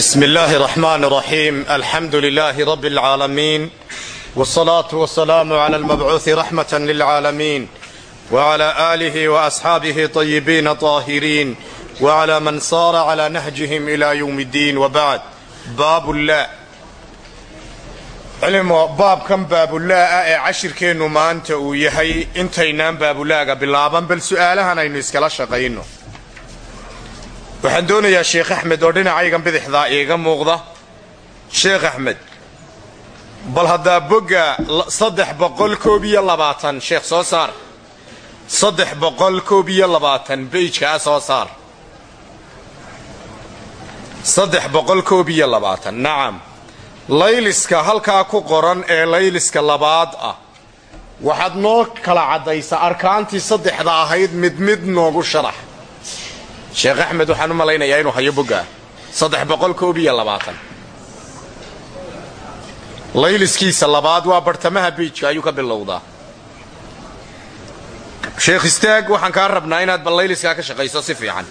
بسم الله الرحمن الرحيم الحمد لله رب العالمين والصلاة والسلام على المبعوث رحمة للعالمين وعلى آله وأصحابه طيبين طاهرين وعلى من صار على نهجهم إلى يوم الدين وبعد باب الله cilimo baabkan baabulaa'a ee cashirkeennu maanta uu yahay intaynaan baabulaaga bilaaban bal su'aalahan aynu iskala shaqayno waxaan doonayaa sheekh axmed oo dhinacaygan bidixdaa iiga muuqda. Sheekh axmed bal haddaa bogga saddex koob iyo labaatan sheekh soo saar. Saddex boqol koob iyo labaatan beyjkaa soo saar. Saddex boqol koob iyo labaatan nacam layliska halkaa ku qoran ee layliska labaad ah. Waxaad noo kala caddaysaa arkaantii saddexda ahayd mid mid noogu sharax sheekh axmed waxaan u malaynayaa inuu hayo boggaa saddex boqol koob iyo labaatan. Layliskiisa labaad waa bartamaha biijka ayuu ka bilowdaa. Sheekh istaag waxaan kaa rabnaa inaad bal layliskaa ka shaqayso si fiican.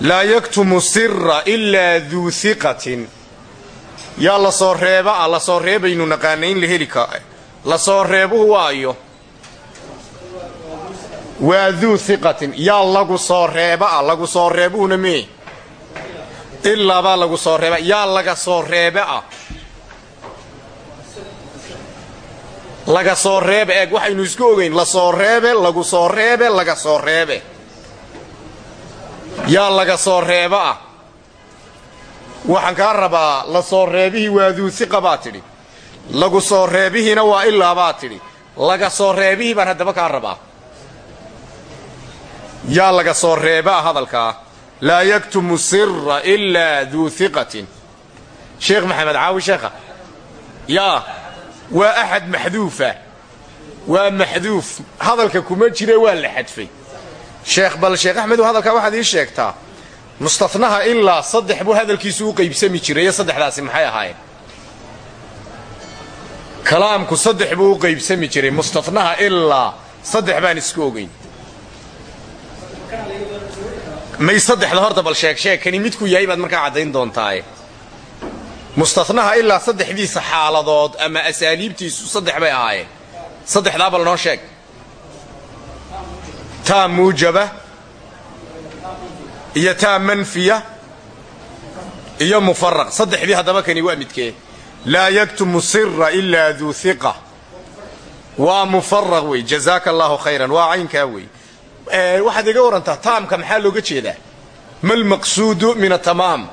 Laa yaktumu sira ilaa duu hiqatin yaa la soo reeba ah la soo reebaynu naqaana in la heli ka la soo reebuhu waayo waa duu hiqatin yaa lagu soo reeba ah lagu soo reebuhuna mee ilaabaa lagu soo reeba. Yaa laga soo reebe ah laga soo reebe eeg waxaynu isku ogayn la soo reebe lagu soo reebe laga soo reebe. Yaa laga soo reeba waxaan kaa rabaa la soo reebihii waa duu hiqa baa tidhi. Lagu soo reebihiina waa ilaabaa tidhi. Laga soo reebihii baan haddaba kaa rabaa yaa laga soo reebaa hadalkaa laa yaktumu sira ilaa duu hiqatin sheekh maxamed caawi sheekha. Yaa waa axad maxduufa. Waa maxduuf. Hadalka kuma jire waa la xadfay. Sheekh bal sheekh axmedu hadalkaa waxaad ii sheegtaa. Mustanaha ilaa saddex buu hadalkiisu u qaybsami jirayo saddexdaasi maxay ahaayeen? Kalaamku saddex buu u qaybsami jiray. Mustanaha ilaa saddex baan isku ogayn may saddexda horta bal sheeg sheegkani midku yahay baad markaa caddayn doontaaye mustanaha ilaa saddexdiisa xaaladood ama asaaliibtiisu saddex bay ahaayeen. Saddexdaa bal noo sheeg. Taa muujaba iyo taa manfiya iyo mufaraq saddexdii haddaba kani waa midkee. Laa yaktumu sira ilaa duu hiqa waa mufaraq wey jazaaka khayran waa caynkaa wey waxaad iga warantaa taamka maxaa looga jeedaa? Ma lmaqsuudu min atamaam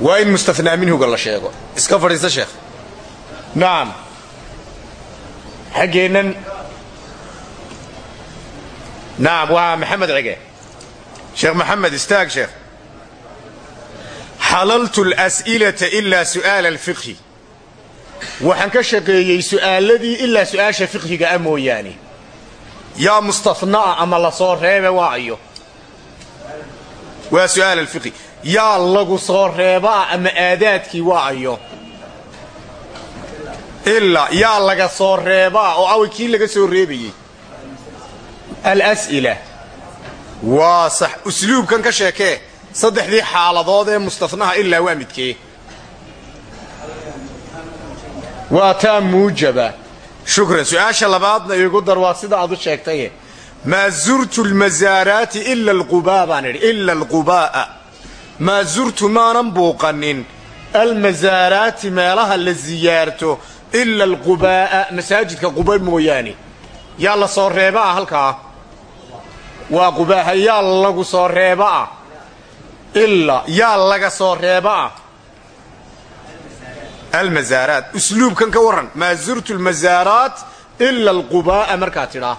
waa in mustanaa minhuga la sheego. Iska fadhiista sheekh. Nacam xaggeennan nacam waa maxamed cige sheekh maxamed istaag sheekh. Xalaltu اlas'ilata ilaa su'aala alfiqhi waxaan ka shaqeeyey su'aaladii ilaa su'aasha fiqhiga a mooyaane. Yaa mustanaa ama la soo reebe waayo? Waa su'aal alfiqhi. Yaa lagu soo reebaa ama aadaadkii waayo? Ilaa yaa laga soo reebaa oo awi kii laga soo reebayey alas'ila. Waa sax. Usluubkan ka sheekee saddexdii xaaladood ee mustanaha ilaa waa midkee waa taa muujaba. Shukran su'aasha labaadna iigu dar waa sida aad u sheegtaye maa zurtu lmasaaraati ila alqubaa baan idhi ila alqubaa'a maa zurtu maanan buuqanin. Almasaaraati meelaha la siyaarto ila alqubaa'a masaajidka quba mooyaane. Yaa la soo reeba ah halkaa? Waa qubaaha lagu soo reeba ilaa yaa laga soo reeba almasaaraat usluubkan ka warran maa zurtu lmasaaraat ila alqubaa'a markaa tidhaa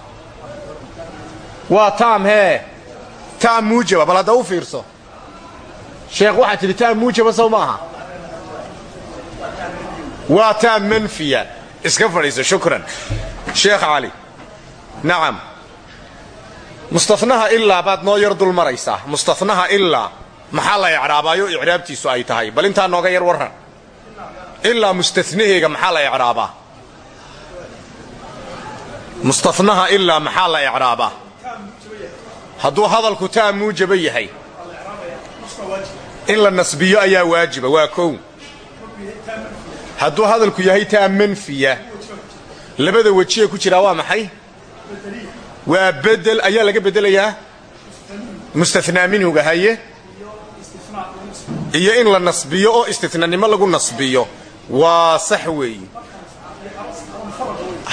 waa taam hee taam muujaba bal hadda u fiirso sheekh waxaad tidhi taam muujaba sow maaha waa taam manfiya iska fadhiiso shukran sheekh cali nacam mustanaha ilaa baad noo yar dul maraysaa mustanaha ilaa maxaa la ecraabaayo icraabtiisu ay tahay bal intaa nooga yar warran ilaa mustanaheega maxaa la ecraabaa mustanaha ilaa maxaa la ecraabaa hadduu hadalku taa muujaba yahay. In la nasbiyo ayaa waajiba waa kow. Hadduu hadalku yahay taa manfiya labada wejiye ku jiraa waa maxay? Waa bedel ayaa laga bedelayaa? Mustathnaa minhuga haye? Iyo in la nasbiyo oo istithnanimo lagu nasbiyo waa sax weeye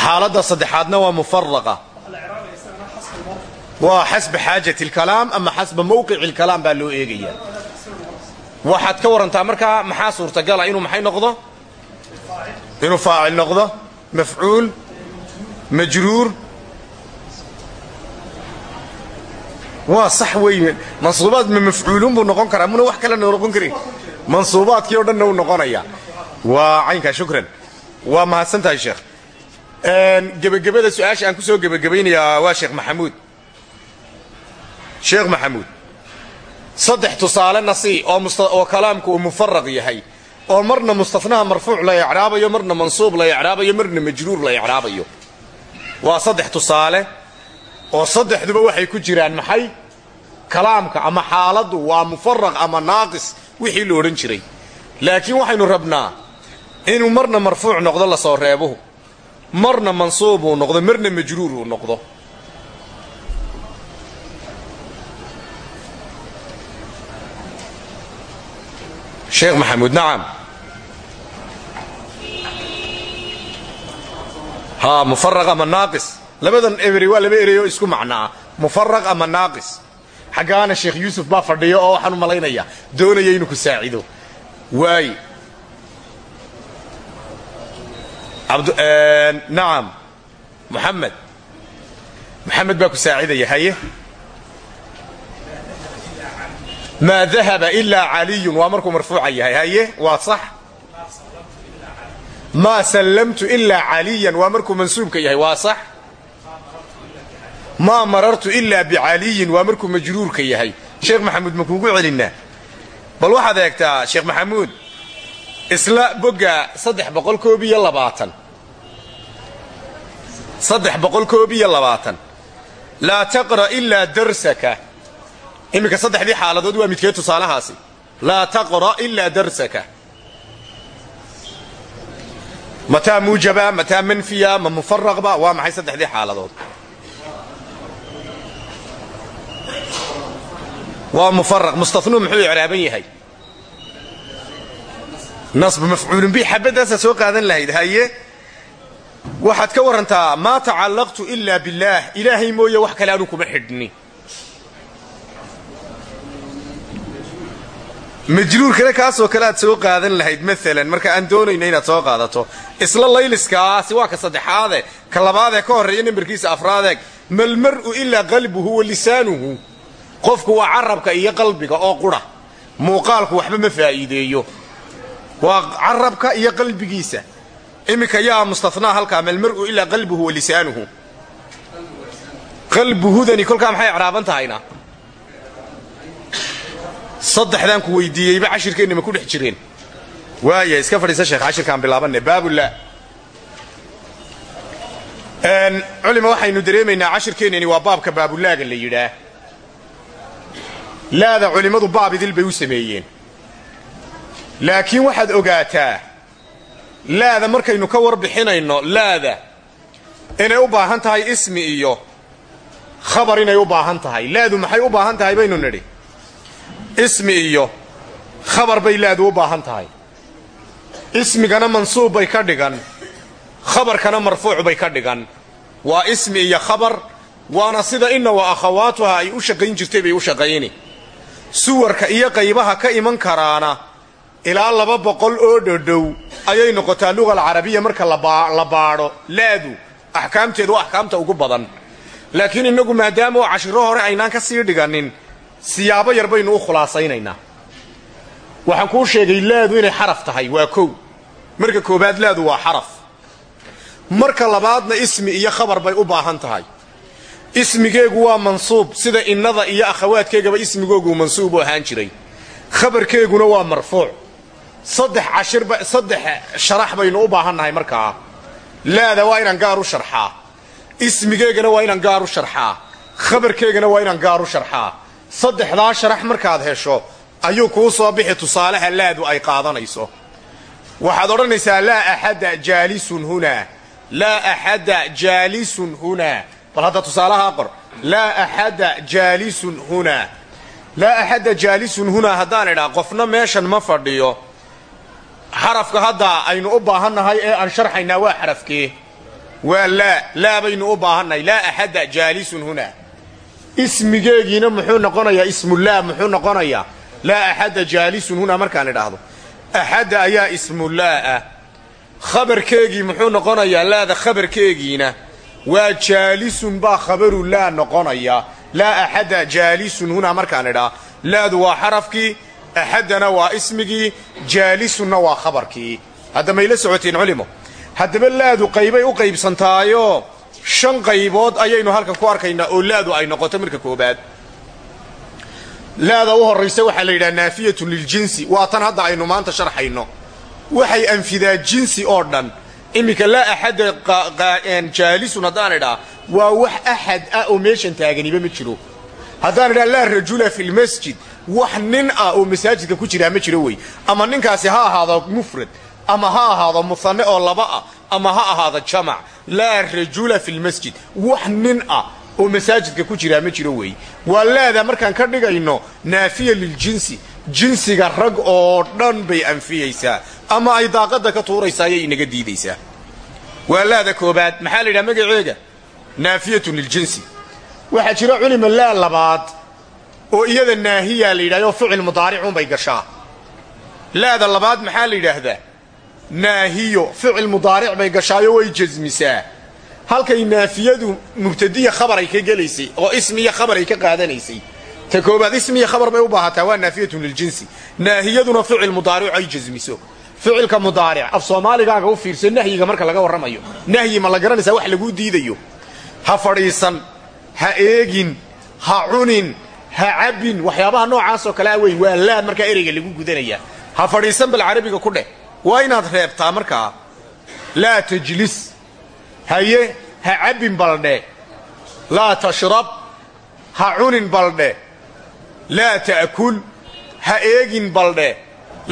xaaladda saddexaadna waa mufaraqa. Waa xasba xaajati alkalaam ama xasba mawqici alkalaam baa loo eegayaa. Waxaad ka warantaa markaa maxaa suurtagala inuu maxay noqdo? Inuu faacil noqdo mafcuul majruur. Waa sax weeye mansuubaad ma mafcuulun buu noqon karaa muna wax kalena noqon karin. Mansuubaadkii o dhanna uu noqonaya waa caynkaa shukran. Waa mahadsan tahay sheekh gebagabada su'aasha aan ku soo gebagabaynayaa waa sheekh maxamuud. Sheekh maxamuud. Saddex tusaale nasi oo kalaamku uu mufaraq yahay. Oo marna mustafnaha marfuuc la ecraabayo marna mansuub la ecraabayo marna majruur la ecraabayo waa saddex tusaale oo saddexduba waxay ku jiraan maxay? Kalaamka ama xaaladdu waa mufaraq ama naaqis wixii la odhan jiray. Laakiin waxaynu rabnaa inuu marna marfuuc noqdo la soo reebuhu. Marna mansuub uu noqdo marna majruur uu noqdo. Sheekh maxamuud nacam haa mufaraq ama naaqis? Labadan eberi waa laba erey oo isku macnaa. Mufaraq ama naaqis? Xaggaana sheekh yuusuf baa fadhiyo oo waxaan u malaynaya doonaya inuu ku saacido. Waay nacam muxamed muxamed baa ku saacidaya haye. Maa dahaba ilaa caliyun. Waa markuu marfuuca yahay haye. Waa sax. Maa sallamtu ilaa caliyan. Waa markuu mansuubka yahay waa sax. Maa marartu ilaa bicaliyin waa markuu majruurka yahay. Sheekh maxamuud ma kuugu celinaa? Bal waxaad eegtaa sheekh maxamuud isla bogga saddex boqol koob iyo labaatan. Saddex boqol koob iyo labaatan. Laa taqra' ilaa darsaka. Iminka saddexdii xaaladood waa midkee tusaalahaasi. Laa taqra' ilaa darsaka. Mataa muujaba mataa manfiya ma mufaraqba waa maxay saddexdii xaaladood? Waa mufaraq mustanuu muxuu icraaban yahay nasb mafcuulun bi xabadaasaa soo qaadan lahayd haye? Waxaad ka warantaa maa tacallaqtu ilaa billaah ilaahay mooye wax kale anu kuma xidhni. Majruurkana kaasoo kale aad soo qaadan lahayd maalan marka aan doonayno inaad soo qaadato. Isla layliskaasi waa ka saddexaade ka labaadee ka horreeya nambarkiisa afraadeeg malmar'u ilaa qalbuhu wa lisaanuhu. Qofku waa carabka iyo qalbiga oo qudha muuqaalku waxba ma faa'iideeyo waa carabka iyo qalbigiisa. Iminka yaa mustanaa halkaa malmar'u ilaa qalbuhu wa lisaanuhu. Qalbuhudani kolkaa maxay ecraaban tahayna? Saddexdaan ku weydiiyeyba cashirkeenna ma ku dhex jireen. Waaya iska fadhiisa sheekh cashirkaan bilaabanne baabula culima waxaynu dareemaynaa cashirkeennani waa baabka baabulaaga la yidhaah. Laada culimmadu baab idil bay u sameeyeen laakiin waxaad ogaataa laada markaynu ka warbixinayno laada inay u baahan tahay ismi iyo khabar inay u baahan tahay. Laadu maxay u baahan tahay baynu nidhi? Ismi iyo khabar bay laadu u baahan tahay. Ismigana mansuub bay ka dhigan khabarkana marfuuc bay ka dhigan. Waa ismi iyo khabar waana sida inna wa akhawaatuha ay u shaqayn jirtay bay u shaqayni. Suwarka iyo qaybaha ka iman karaana ilaa laba boqol oo dhodhow ayay noqotaa luga alcarabiya marka la baadho. Laadu axkaamteedu axkaamta ugu badan. Laakiin innagu maadaama oo cashiro hore aynaan ka sii dhiganin siyaabo yar baynu u khulaasaynaynaa waxaan kuu sheegay laadu inay xaraf tahay waa kow. Marka koobaad laadu waa xaraf. Marka labaadna ismi iyo khabar bay u baahan tahay. Ismigeegu waa mansuub sida innada iyo akhawaadkeegaba ismigoogu mansuub u ahaan jiray. Khabarkeeguna waa marfuuc saddex cashirba saddex sharax baynu u baahannahay markaa laada waa inaan gaar u sharxaa ismigeegana waa inaan gaar u sharxaa khabarkeegana waa inaan gaar u sharxaa saddexdaa sharax markaad hesho ayuu kuu soo bixi. Tusaalaha laadu ay qaadanayso. Waxaad odhanaysaa laa axada jaalisun hunaa laa axada jaalisun hunaa bal hadda tusaalahaa qor laa axada jaalisun hunaa laa axada jaalisun hunaa haddaan idhaa qofna meeshan ma fadhiyo xarafka hadda aynu u baahannahay ee aan sharxaynaa waa xarafkee waa laa laa baynu u baahannahay. Laa axada jaalisun hunaa ismigeegiina muxuu noqonayaa ismulaa muxuu noqonayaa laa axada jaalisun hunaa markaan idhaahdo. Axadda ayaa ismulaa ah khabarkeegii muxuu noqonayaa laada khabarkeegiina. Waa jaalisun baa khabaru laa noqonaya. Laa axada jaalisun hunaa markaan idhaa laadu waa xarafkii axaddana waa ismigii jaalisunna waa khabarkii hadda mayla socotiin culimo haddaba laadu qaybay u qaybsantaayoo shan qaybood ayaynu halkan ku arkaynaa oo laadu ay noqoto marka koobaad laada u horraysa waxaa la yidhaha naafiyatun liljinsi waa tan hadda aynu maanta sharxayno waxay anfidaa jinsi oo dhan iminka laa axada jaalisun haddaan idhaa waa wax axad ah oo meeshan taaganiba ma jiro haddaan idhaa laa rajula fi lmasjid wax nin ah oo masaajidka ku jiraa ma jiro wey. Ama ninkaasi ha ahaado mufrad ama ha ahaado muhanne oo laba ah ama ha ahaado jamac. Laa rajula fi lmasjid wax nin ah oo masaajidka ku jiraa ma jiro wey. Waa laada markaan ka dhigayno naafiya liljinsi jinsiga rag oo dhan bay anfiyaysaa. Ama ay daaqadda ka tuuraysaa ayay inaga diidaysaa. Waa laada koobaad. Maxaa la yidhaha magaceega naafiyatun liljinsi waxaa jira culima laa labaad oo iyada naahiyaa la yidhahdo ficil mudaaricuunbay gashaa. Laada labaad maxaa la yidhaahdaa? Naahiyo ficil mudaaric bay gashaayo way jasmisaa halkay naafiyadu mubtadiya khabar ay ka gelaysay oo ismiya khabar ay ka qaadanaysay. Ta koobaad ismiya khabar bay u baahataa waa naafiyatun liljinsi naahiyaduna ficil mudaaric ay jasmiso ficilka mudaaric af soomaaligaaga u fiirso nahyiga marka laga warramayo. Nahyi ma la garanaysaa wax laguu diidayo. Ha fadhiisan ha eegin ha cunin ha cabbin waxyaabaha noocaasoo kale a wey waa laad markaa ereyga lagu gudanaya ha fadhiisan bal carabiga ku dheh. Waa inaad reebtaa markaa laa tajlis. Haye ha cabbin baldhe laa tashrab. Ha cunin baldhe laa ta'kul. Ha eegin baldhe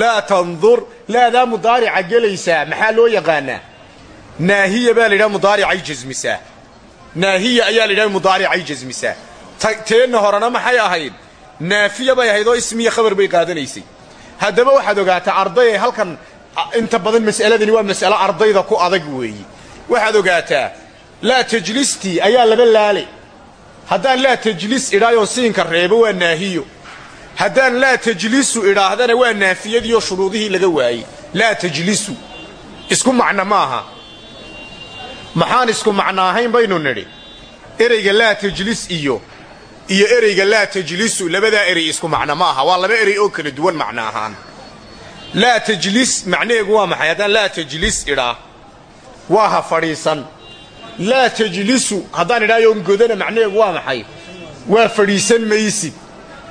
laa tandur laadaa mudaarica gelaysaa maxaa loo yaqaanaa? Naahiya baa la yidhaha mudaaricay jasmisaa naahiya ayaa la yidhaha mudaaricay jasmisaa teenna horena maxay ahayd? Naafiya bay ahayd oo ismiya khabar bay qaadanaysay. Haddaba waxaad ogaataa ardaye halkan inta badan mas'aladani waa mas'alo ardayda ku adag weeye waxaad ogaataa laa tajlistii ayaa laba laale haddaan laa tajlis idhaayoon siinka reebo waa naahiyo. Haddaan laa tajlisu idhaahdana waa naafiyadiioo shuruudihii laga waayey. Laa tajlisu. Isku macno maaha maxaan isku macno ahayn baynu nidhi. Ereyga laa tajlis iyo iyo ereyga laa tajlisu labadaa erey isku macno ma aha waa laba erey oo kala duwan macno ahaan. Laa tajlis macnaheegu waa maxay? Haddaan laa tajlis idhaa waa ha fadhiisan. Laa tajlisu haddaan idhaayoon godana macnaheegu waa maxay? Waa fadhiisan maysid.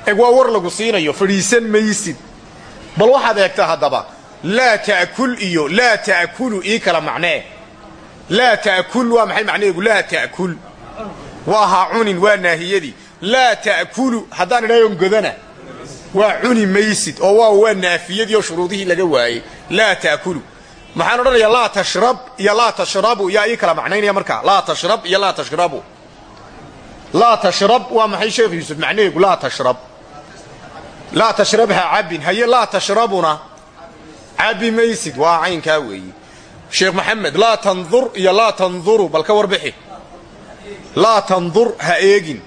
Eg waa war lagu siinayo fadhiisan maysid. Bal waxaad eegtaa haddaba laa ta'kul iyo laa ta'kulu ii kala macnee laa ta'kul waa maxay macnaheegu laa ta'kul. Waa ha cunin waa naahiyadii laa ta'kulu haddaan idhaayoon godana. Waa cuni maysid oo waa waa naafiyadii oo shuruudihii laga waayey. Laa ta'kulu. Maxaan odhanayaa laa tashrab iyo laa tashrabu yaa ii kala macnaynaya markaa. Laa tashrab iyo laa tashrabu laa tashrab waa maxay sheekh yuusuf? Macnaheegu laa tashrab. Laa tashrab ha cabbin. Haye laa tashrabuna cabbi maysid. Waa caynkaa weeye sheekh maxamed laa tandur iyo laa tanduru bal ka warbixi. Laa tandur ha eegin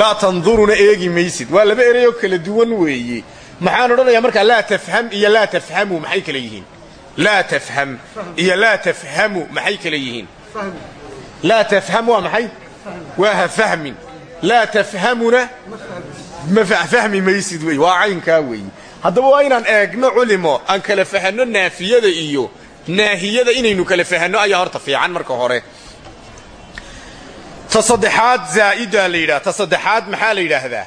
laa tanduruna eegi maysid. Waa laba erey oo kala duwan weeye maxaan odhanayaa markaa laa tafham iyo laa tafhamu maxay kala yihiin? Laa tafham iyo laa tafhamu maxay kala yihiin? Laa tafham waa maxay? Waa ha fahmin. Laa tafhamuna ma fahmi maysid wey waa caynkaa weeye haddaba waa inaan eegno culimo aan kala fahanno naafiyada iyo naahiyada inaynu kala fahanno ayaa horta fiican marka hore ta saddexaad zaa'idaa la yidhaha ta saddexaad maxaa la yidhaahdaa?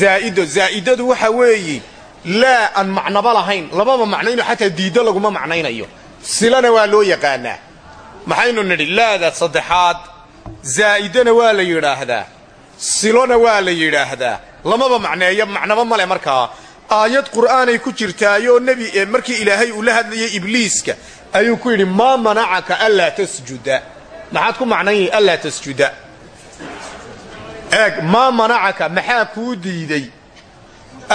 Zaa'ido. Zaa'idadu waxa weeye laa aan macnaba lahayn. Lamaba macnayno xataa diiddo laguma macnaynayo. Silana waa loo yaqaanaa. Maxaynu nidhi laada saddexaad zaa'idana waa la yidhaahdaa. Silona waa la yidhaahdaa. Lamaba macneeyo macnaba male markaa. Aayad qur'aanay ku jirtaayoo nebi markii ilaahay uu la hadlayay ibliiska ayuu ku yidhi maa manacaka anlaa tasjuda maxaad ku macnayn anlaa tasjuda. Eeg maa manacaka maxaa kuu diiday?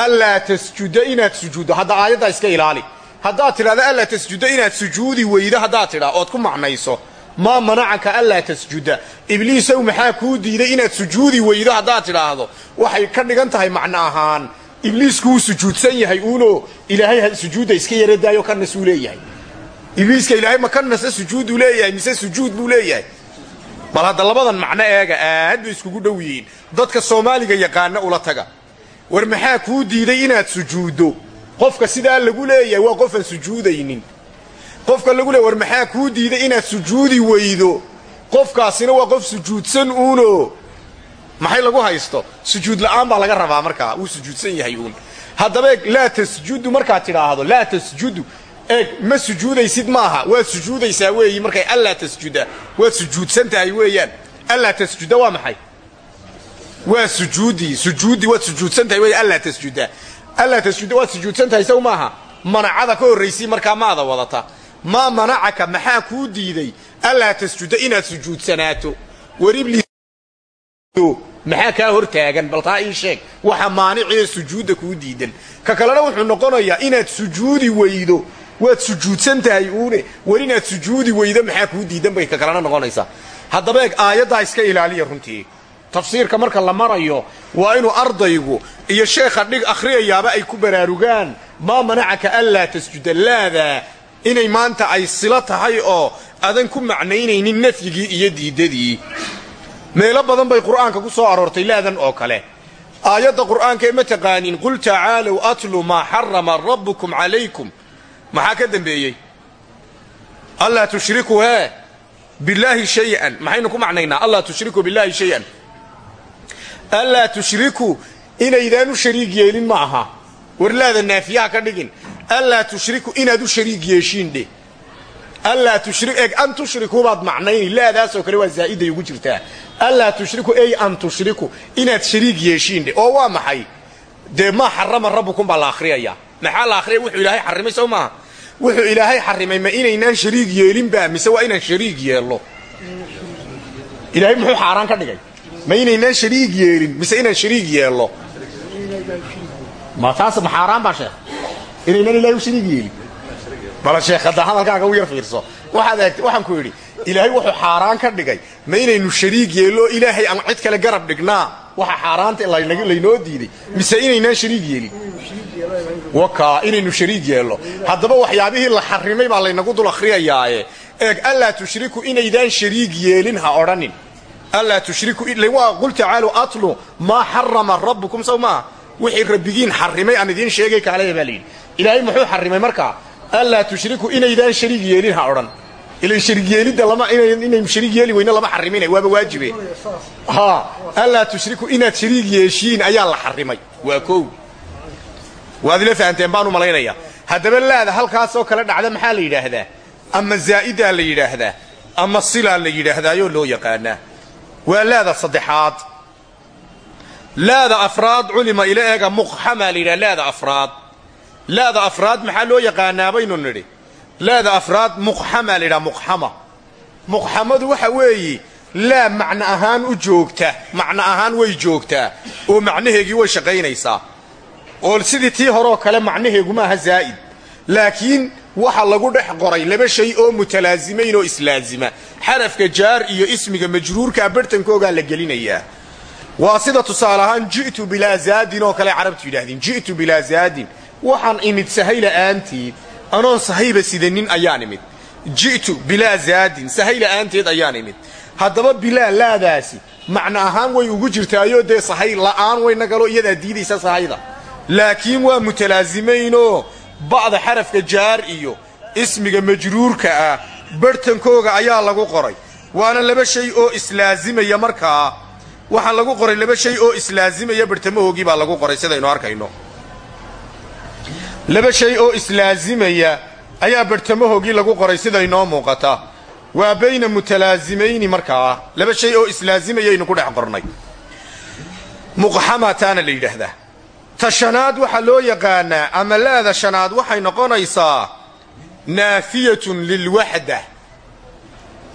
Anlaa tasjuda inaad sujuuddo. Hadda aayaddaa iska ilaali. Haddaad tidhahdo anlaa tasjuda inaad sujuudi weydo haddaad tidhaa ood ku macnayso. Maa manacaka anlaa tasjuda. Ibliisow maxaa kuu diiday inaad sujuudi weydo haddaad tidhaahdo waxay ka dhigan tahay macno ahaan. Ibliisku wuu sujuudsan yahay uuno ilaahay sujuudda iska yara daayo ka nasuu leeyahay ibliiska ilaahay ma ka nasa sujuuduu leeyahay mise sujuud buu leeyahay? Bal hadda labadan macno eega aad bay iskugu dhow yihiin. Dadka soomaaliga yaqaana ula taga. War maxaa kuu diiday inaad sujuuddo? Qofka sidaa lagu leeyahay waa qofaan sujuudaynin. Qofka lagu leeyahy war maxaa kuu diiday inaad sujuudi weydo? Qofkaasina waa qof sujuudsan uuno maxay lagu haysto? Sujuud la'aan baa laga rabaa markaa. Wuu sujuudsan yahay uun. Haddaba laa tasjudu markaad tidhaahdo laa tasjudu eeg ma sujuudaysid maaha? Waad sujuudaysaa weeyi markay allaa tasjuda waad sujuudsan tahay weeyaan? Allaa tasjuda waa maxay? Waa sujuudii sujuuddii waad sujuudsan tahay wey allaa tasjuda allaa tasjuda waad sujuudsan tahay saw maaha? Manacada ka horraysay markaa maada wadata. Maa manacaka maxaa kuu diiday? Allaa tasjuda inaad sujuudsanaato. War ibliis maxaa kaa hor taagan? Bal taa ii sheeg. Waxa maanicee sujuudda kuu diidan. Ka kalena wuxuu noqonayaa inaad sujuudi weydo waad sujuudsan tahay uune. War inaad sujuudi weydo maxaa kuu diidan bay ka kalena noqonaysaa. Haddaba eeg aayaddaa iska ilaaliya runtii. Tafsiirka marka la marayo waa inuu ardaygu iyo sheekha dhig akhriyayaaba ay ku baraarugaan maa manacaka anlaa tasjuda laadaa inay maanta ay silo tahay oo adan ku macnaynaynin nafyigii iyo diiddadii meelo badan bay qur'aanka ku soo aroortay laadan oo kale. Aayadda qur'aanka ee ma taqaaniin qul tacaalow atlu maa xarama rabbukum calaykum maxaa ka dembeeyey allaa tushrikuu hee billaahi shayan. Maxaynu ku macnaynaa? Allaa tushrikuu billaahi shayan. Allaa tushrikuu inaydaan u shariig yeelin ma aha. War laada naafiyaha ka dhigin. Allaa tushriku inaad u shariig yeeshiin dheh. Allaa tushri eg an tushrikuu baad macnayni laadaasoo kale waa zaa'iday ugu jirtaa. Allaa tushriku ey an tushriku inaad shariig yeeshiin dheh. Oo waa maxay? Dee maa xarama rabbukum baa la akhriyayaa. Maxaa la akhriyay wuxuu ilaahay xarrimay maaha wuxuu ilaahay xarrimay ma inaynaan shariig yeelinba mise waa inaan shariig yeello? Ilaahay muxuu xaaraan ka dhigay. Ma inaynaan shariig yeelin mise inaan shariig yeello? Ma taas ma xaaraan baa sheekh inaynaan ilahay u shariig yeelin. Bala sheekh hadda hadalkaaga u yar fiirso. Waxaad waxaan ku yidhi ilaahay wuxuu xaaraan ka dhigay ma inaynu shariig yeello ilaahay aan cid kale garab dhignaa waxa xaaraanta laynoo diiday mise inaynaan shariig yeelin? Wakaa inaynu shariig yeello haddaba waxyaabihii la xarrimay baa laynagu dul akhriyayaaye. Eeg allaa tushriku inaydaan shariig yeelin ha odhanin. Allaa tushriku qul tacaalu atlu maa xarama rabbukum sow maaha wixii rabbigiin xarrimay aan idiin sheegay kaalaya baa layidhi ilaahay muxuu xarrimay markaa? Allaa tushriku inaydaan shariig yeelin ha odhan ilan shariig yeelidda lama inaynu shariig yeeli weyno lama xarrimine waaba waajibe. Ha allaa tushriku inaad shariig yeeshiin ayaa la xarrimay. Waa kow. Waad ila fahanteen baan u malaynayaa. Haddaba laada halkaasoo kale dhacda maxaa la yidhaahdaa? Ama zaa'idaa la yidhaahdaa? Ama silaa la yidhaahdaayoo loo yaqaanaa? Waa laada saddexaad. Laada afraad culima ila eega muqxamaa la laada afraad. Laada afraad maxaa loo yaqaanaa baynu nidhi laada afraad muqxamaa la yidhaha muqxama muqxamadu waxa weeye laa macno ahaan u joogta macno ahaan way joogtaa oo macnaheegii way shaqaynaysaa. Oo sidii tii horeoo kale macnaheegu maaha zaa'id. Laakiin waxa lagu dhex qoray laba shay oo mutalaasimayn oo islaazima. Xarafka jaar iyo ismiga majruurkaa barhtankoogaa la gelinayaa. Waa sida tusaale ahaan ji'tu bilaa zaadin oo kale carabtu yidhaahdeen ji'tu bilaa zaadin. Waxaan imid sahay la'aanteed anoon sahayba sidanin ayaan imid ji'tu bilaa zaadin sahay la'aanteed ayaan imid haddaba bilaa laadaasi macno ahaan way ugu jirtaayoo dee sahay la'aan wayna galo iyadaa diidaysa sahayda. Laakiin waa mutalaasimaynoo ba'da xarafka jaar iyo ismiga majruurka ah barhtankooga ayaa lagu qoray. Waana laba shay oo islaazimaya markaa. Waxaa lagu qoray laba shay oo islaazimaya barhtamahoogii baa lagu qoray sidaynu arkayno laba shay oo islaazimaya ayaa barhtamahoogii lagu qoray sida inoo muuqata. Waa bayna mutalaazimayni markaa laba shay oo islaazimayaynu ku dhex qornay. Muqxamataana la yidhaahdaa. Ta shanaad waxaa loo yaqaanaa ama laada shanaad waxay noqonaysaa naafiyatun lilwaxda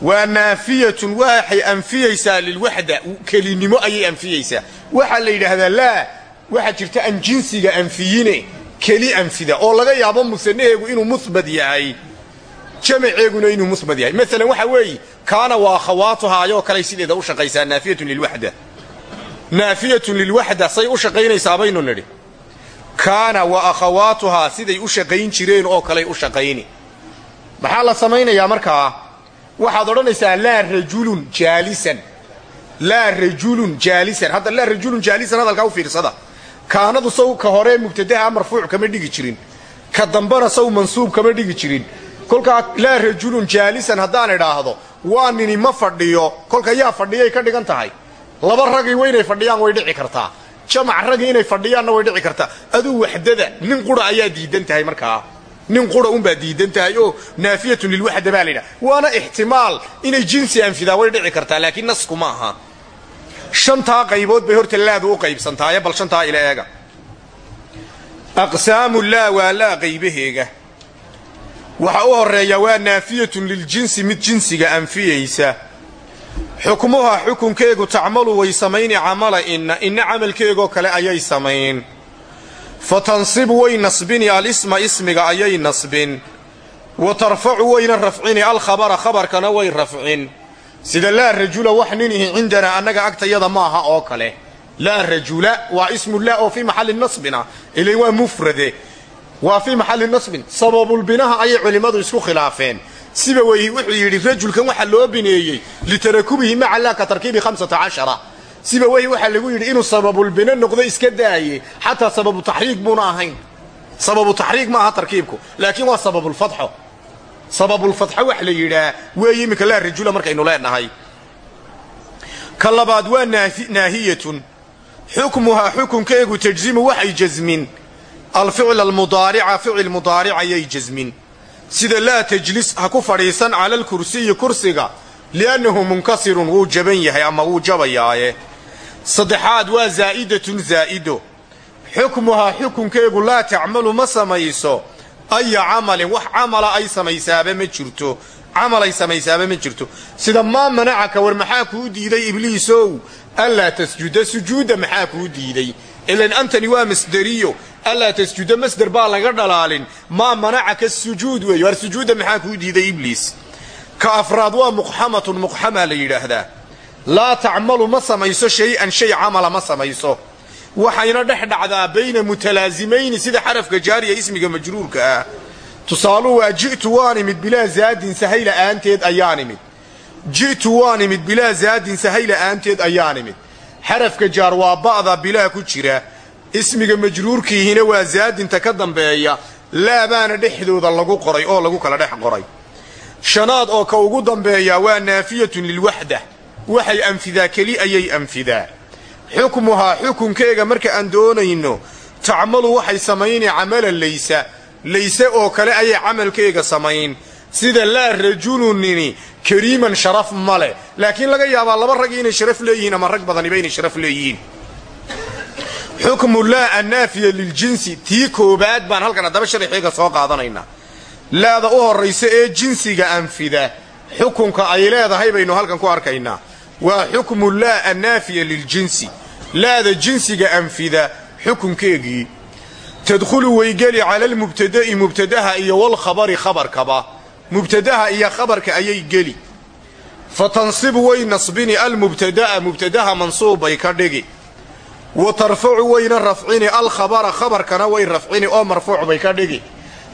waa naafiyatun waxay anfiyaysaa lilwaxda kelinimo ayay anfiyaysaa. Waxaa la yidhaahdaa laa waxaa jirta an jinsiga anfiyine keli anfida oo laga yaabo musanaheegu inuu muhbad yahay. Jamaceeguna inuu muhbad yahay. Maalan waxa weeye kaana waa akhawaatuha ayoo kaley sideeda u shaqaysaa naafiyatun lilwaxda naafiyatun lilwaxda say u shaqaynaysaa baynu nidhi. Kaana wa akhawaatuhaa siday u shaqayn jireen oo kaley u shaqayni. Maxaa la samaynayaa markaa? Waxaad odhanaysaa laa rajulun jaalisan. Laa rajulun jaalisan. Hadda laa rajulun jaalisan hadalkaa u fiirsada kaanadu saw ka hore mubtadaha marfuuc kama dhigi jirin. Ka dambana saw mansuub kama dhigi jirin. Kolkaa laa rajulun jaalisan haddaan idhaahdo waa nini ma fadhiyo? Kolka yaa fadhiyay ka dhigan tahay. Laba ragii waynay fadhiyaan way dhici kartaa. Jamac ragii inay fadhiyaanna way dhici kartaa. Aduu waxdada nin qura ayaa diidan tahay markaa. Nin qura unbaa diidan tahay oo naafiyatun lilwaxda baa laydhaha waana ixtimaal inay jinsi anfidaa way dhici kartaa laakiin nasku ma aha shantaa qaybood bay horta laadu u qaybsantaaye bal shantaa ila eega aqsaamu laa waa laa qaybaheega waxa u horreeya waa naafiyatun liljinsi mid jinsiga anfiyaysa xukmuha xukunkeegu tacmalu way samayni camala inna inna camalkeegoo kale ayay samayn fa tansibu way nasbini alisma ismiga ayay nasbin wa tarfacu wayna rafcini alkhabara khabarkana way rafcin sida laa rajula wax ninihi cindanaa annaga agtayada maaha oo kale. Laa rajula waa ismu laa oo fii maxalli nasbina. Ilayn waa mufrade. Waa fii maxalli nasbin. Sababulbinaha ayay culimmadu isku khilaafeen. Siba wey wuxuu yidhi rajulkan waxaa loo bineeyey litarakubihi maca laa ka tarkiibi hamsata siba wey waxaa lagu yidhi inuu sababulbine noqdo iska daaye. Xataa sababu taxriig buuna ahayn. Sababu ma aha tarkiibku. Laakiin waa sababulfatxo sababulfatxo wax la yidhaa weeye iminka laa rajula markaynu leenahay. Ka labaad waa naahiyatun. Xukmuhaa xukunkeegu tajzimu waxay jasmin alficla almudaarica ficil mudaaric ayay jasmin sida laa tajlis ha ku fadhiisan cala alkursiyi kursiga li'annahu munkasirun wuu jaban yahay ama wuu jabayaaye. Saddexaad waa zaa'idatun zaa'ido. Xukmuhaa xukunkeegu laa tacmalu ma samayso aya camalin wax camala ay samaysaaba ma jirto camalay samaysaaba ma jirto sida maa manacaka war maxaa kuu diiday ibliisow anlaa tasjuda sujuudda maxaa kuu diiday ilan antani waa masderiyo anlaa tasjuda masder baa laga dhalaalin maa manacaka sujuud weeye war sujuudda maxaa kuu diiday ibliis ka afraad waa muqxamatun muqxamaa la yidhaahdaa laa tacmalu ma samayso shay-an shay camala ma samayso waxayna dhex dhacdaa bayna mutalaazimayni sida xarafka jaariya ismiga majruurka ah. Tusaaluhu waa ji'tu waan imid bilaa zaadin sahay la'aanteed ayaan imid. Ji'tu waan imid bilaa zaadin sahay la'aanteed ayaan imid. Xarafka jaar waa ba'da bilaa ku jira. Ismiga majruurkiihina waa zaadinta ka dambeeya. Laabaana dhexdooda lagu qoray oo lagu kala dhex qoray. Shanaad oo ka ugu dambeeya waa naafiyatun lilwaxda waxay anfidaa keli ayay anfidaa xukmuhaa xukunkeega marka aan doonayno tacmalu waxay samayni camalan laysa layse oo kale ayay camalkeega samayn. Sida laa rajulunini kariiman sharaf ma leh. Laakiin laga yaabaa laba rag inay sharaf leeyihiin ama rag badaniba inay sharaf leeyihiin. Xukmu laa annaafiya liljinsi tii koobaad baan halkan haddaba sharaxeega soo qaadanaynaa laada u horraysa ee jinsiga anfida xukunka ay leedahay baynu halkan ku arkaynaa waa xukmu laa annaafiya liljinsi laada jinsiga anfida xukunkeegii tadkhulu way geli cala almubtada'i mubtadaha iyo walkhabari khabarkaba mubtadaha iyo khabarka ayay geli fa tansibu way nasbini almubtada'a mubtadaha mansuub bay ka dhigi wa tarfacu wayna rafcini alkhabara khabarkana way rafcini oo marfuuc bay ka dhigi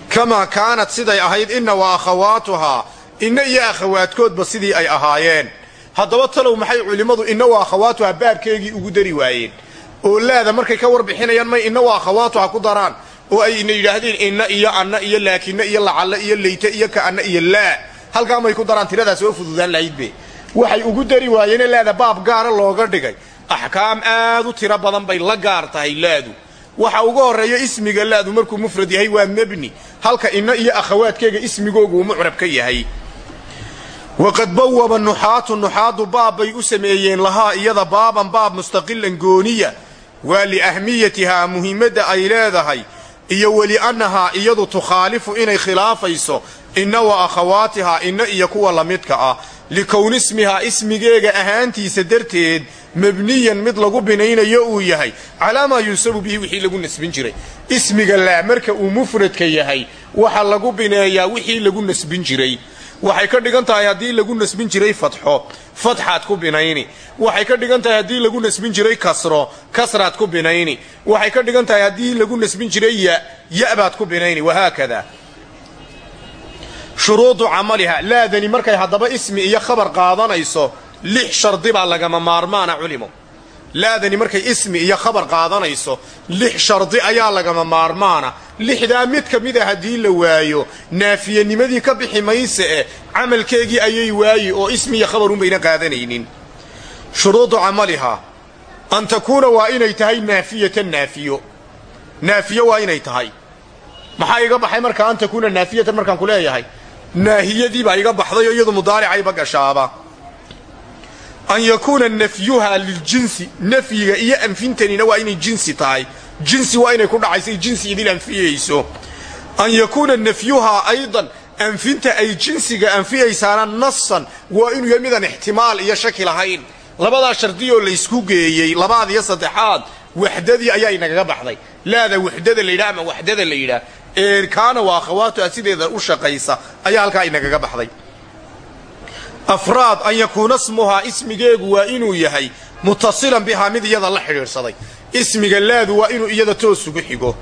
kamaa kaanat siday ahayd inna wa akhawaatuhaa inna iyo akhawaadkoodba sidii ay ahaayeen haddaba talow maxay culimmadu inna wa akhawaatuhaa baabkeegii ugu dari waayeen? oo laada markay ka warbixinayaan may inna wa akhawaatuha ku daraan? oo ay ina yidhaahdeen inna iyo anna iyo laakinna iyo lacalle iyo leyte iyo ka'anna iyo laa halkaa may ku daraan tiradaas oo fududaan lahaydbe waxay ugu dari waayeene laada baab gaara looga dhigay. Axkaam aad u tiro badan bay la gaar tahay laadu. Waxa uga horreeya ismiga laadu markuu mufrad yahay waa mebni. Halka inna iyo akhawaadkeega ismigoogu mucrab ka yahay waqad bawaba nuxaatu nuxaadu baab bay u sameeyeen lahaa iyada baaban baab mustaqilan gooniya waa liahmiyatihaa muhiimadda ay leedahay iyo weli'annahaa iyadu tukhaalifu inay khilaafayso inna wa akhawaatihaa inna iyo kuwa la midka ah likownismihaa ismigeega ahaantiisa darteed mabniyan mid lagu binaynayo uu yahay calaa maa yunsabu bihi wixii lagu nasbin jiray ismiga laa marka uu mufradka yahay waxa lagu bineeyaa wixii lagu nasbin jiray waxay ka dhigan tahay haddii lagu nasbin jiray fatxo. Fatxaad ku binayni. Waxay ka dhigan tahay haddii lagu nasbin jiray kasro. Kasraad ku binayni. Waxay ka dhigan tahay haddii lagu nasbin jiray ya ya'baad ku binayni. Wahaakada shuruudu camaliha. Laadani markay haddaba ismi iyo khabar qaadanayso lix shardi baa lagama maarmaana culimo laadani markay ismi iyo khabar qaadanayso lix shardi ayaa lagama maarmaana. Lixdaa mid ka mid a haddii la waayo naafiyanimadii ka bixi mayse eh camalkeegii ayay waayi oo ismi iyo khabarunbayna qaadanaynin. Shuruudu camalihaa an takuuna waa inay tahay naafiyatan naafiyo. Naafiyo waa inay tahay. Maxaa iga baxay markaa an takuuna naafiyatan markaan ku leeyahay? Naahiyadiibaa iga baxday oo iyadu mudaaricayba gashaaba an yakuuna nafyuhaa liljinsi nafyiga iyo anfintanina waa inay jinsi tahay jinsi waa inay ku dhacaysay jinsi idin anfiyayso an yakuuna nafyuhaa aydan anfinta ay jinsiga anfiyaysaana nasan waa inuu yahay midaan ixtimaal iyo shaki lahayn labadaa shardiyoo laysku geeyey labaad iyo saddexaad waxdadii ayaa inagaga baxday laada waxdada la yidhah ama waxdada la yidhaah ee kaana waa akhawaatuha sideeda u shaqaysa ayaa halkaa inagaga baxday afraad an yakuuna smuhaa ismigeegu waa inuu yahay mutasilan bihaa mid iyada la xidhiidhsaday. Ismiga laadu waa inuu iyada toos ugu xigo.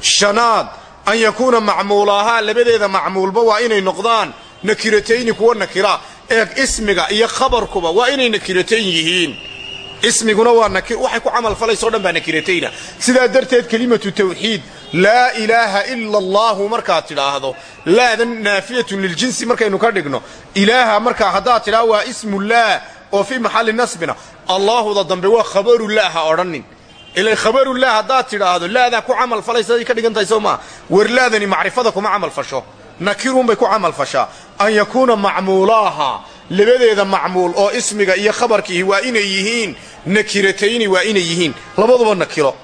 Shanaad an yakuuna macmuulaahaa labadeeda macmuulba waa inay noqdaan nakiratayni kuwa nakira. Eeg ismiga iyo khabarkuba waa inay nakiratayn yihiin. Ismiguna waa waxay ku camal falayso o dhan baa nakiratayna sidaa darteed kelimatu tawxiid laa ilaaha ila allaahu markaad tidhaahdo. Laadan naafiyatun liljinsi markaynu ka dhigno. Ilaaha markaa haddaad tidhaha waa ismullaah oo fii maxalli nasbina. Allaahuda dambe waa khabarullaah ha odhanin. Ilay khabarullaah haddaad tidhaahdo laadaa ku camal falaysa ka dhigan tahay soo maa war laadani macrifada kuma camal fasho. Nakiruunbay ku camal fashaa. An yakuuna macmuulaaha. Labadeeda macmuul oo ismiga iyo khabarkiihi waa inay yihiin. Nakiratayni waa inay yihiin. Labaduba nakiro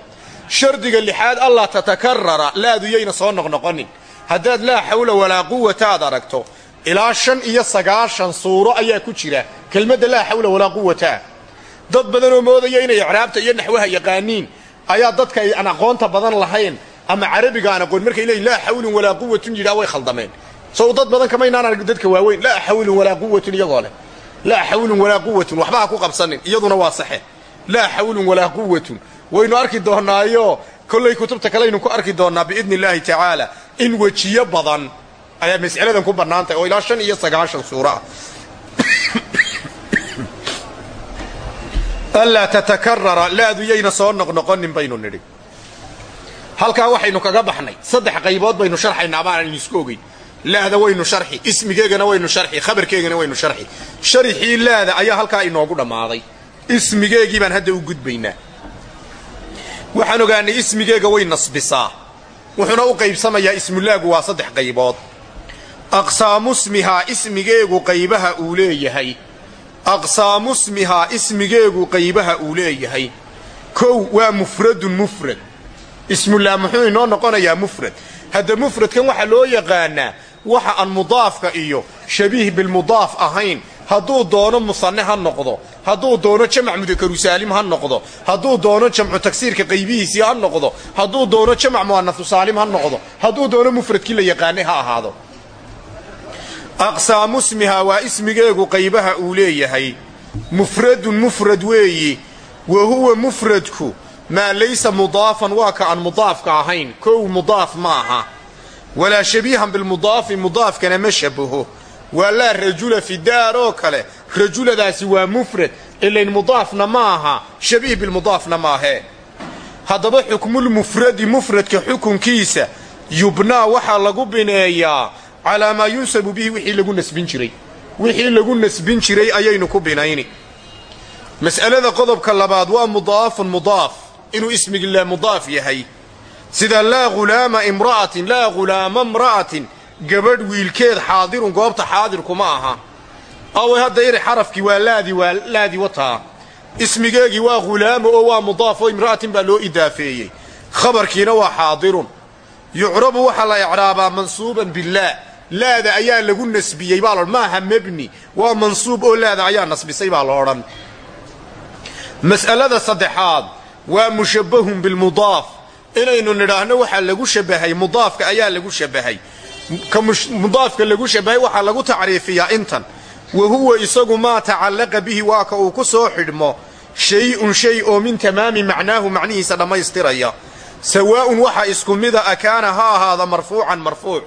shardiga lixaad allah tatakarara laadu yayna soo noqnoqonin. Haddaad laa xawla walaa quwataad aragto ilaa shan iyo sagaashan suuro ayaa ku jira. Kelmadda laa xawla walaa quwata dad badanoo moodaya inay icraabta iyo naxwaha yaqaaniin ayaa dadka aan aqoonta badan lahayn ama carabiga aan aqoon markay leeyiin laa xawlin walaa quwatun yidhaa way khaldameen. Sow dad badan kamaynaan arag dadka waaweyn laa xawlin walaa quwatun iyagoo leh. Laa xawlin walaa quwatun waxba ha ku qabsanin iyaduna waa saxe. Laa xawlin walaa quwatun waynu arki doonnaayo kollay kutubta kalaynu ku arki doonnaa biidni illaahi tacaala. In wejiyo badan ayaa mas'aladan ku bannaan tahay oo ilaa iyo sagaashan suuro ah. Anlaa laadu yayna soo noqnoqonin baynu nidhi. Halkaa waxaynu kaga baxnay saddex qaybood baynu sharxaynaa baan aynu isku ogeyn. Laada waynu sharxi ismigeegana waynu sharxi khabarkeegana waynu sharxi. Sharxii laada ayaa halkaa inoogu dhammaaday. Ismigeegii baan hadda u gudbaynaa waxaan ogaanay ismigeega way nasbisaa. Wuxuuna u qaybsamayaa ismulaagu waa saddex qaybood. Aqsaamusmihaa ismigeegu qaybaha uu leeyahay. Aqsaamusmihaa ismigeegu qaybaha uu leeyahay. Kow waa mufradun mufrad. Ismulaa muxuu inoo noqonayaa mufrad. Hadda mufradkan waxaa loo yaqaanaa waxa aan mudaafka iyo shabiih bilmudaaf ahayn hadduu doono musanne ha noqdo. Hadduu doono jamac mudakarusaalim ha noqdo. Hadduu doono jamcu tagsiirka qaybihiisii ha noqdo. Hadduu doono jamac mu'anasu saalim ha noqdo. Hadduu doono mufradkii la yaqaanay ha ahaado. Aqsaamusmihaa waa ismigeegu qaybaha uu leeyahay. Mufradun mufrad weeyi. Wa huwa mufradku maa laysa mudaafan waa ka aan mudaafka ahayn. Kow mudaaf ma aha. Walaa shabiihan bilmudaafi mudaafkana ma shabaho waa laa rajula fi daar oo kale rajuladaasi waa mufrad ilayn mudaafna ma aha shabiih bilmudaafna maahee haddaba xukmulmufradi mufradka xukunkiisa yubnaa waxaa lagu bineeyaa calaa maa yunsabu bihi wixii lagu nasbin jiray. Wixii lagu nasbin jiray ayaynu ku binayni. Mas'alada qodobka labaad waa mudaafun mudaaf inuu ismigila mudaaf yahay. Sida laa ghulaama imra'atin laa ghulaama imra'atin gabadh wiilkeed xaadirun goobta xaadirku ma aha. Awe hadda iri xarafkii waa laadi waa laadi wataa ismigeegii waa ghulaamu oo waa mudaaf oo imra'atin baa loo idaafeeyey. Khabarkiina waa xaadirun. Yucrabu waxaa la icraabaa mansuuban billaah. Laada ayaa lagu nasbiyey baa laodhan maaha mebni waa mansuub oo laada ayaa nasbisay baa la odhan. Mas'alada saddexaad waa mushabbahun bilmudaaf inaynu nidhaahno waxaa lagu shabahay mudaafka ayaa lagu shabahay ka mudaafka lagu shabahay waxaa lagu tacriifiyaa intan. Wa huwa isagu maa tacallaqa bihi waa ka uu ku soo xidhmo shay-un shay oo min tamaami macnaahu macnihiisa dhammaystiraya. Sawaa'un waxa isku mida a kaana ha ahaada marfuucan marfuuc.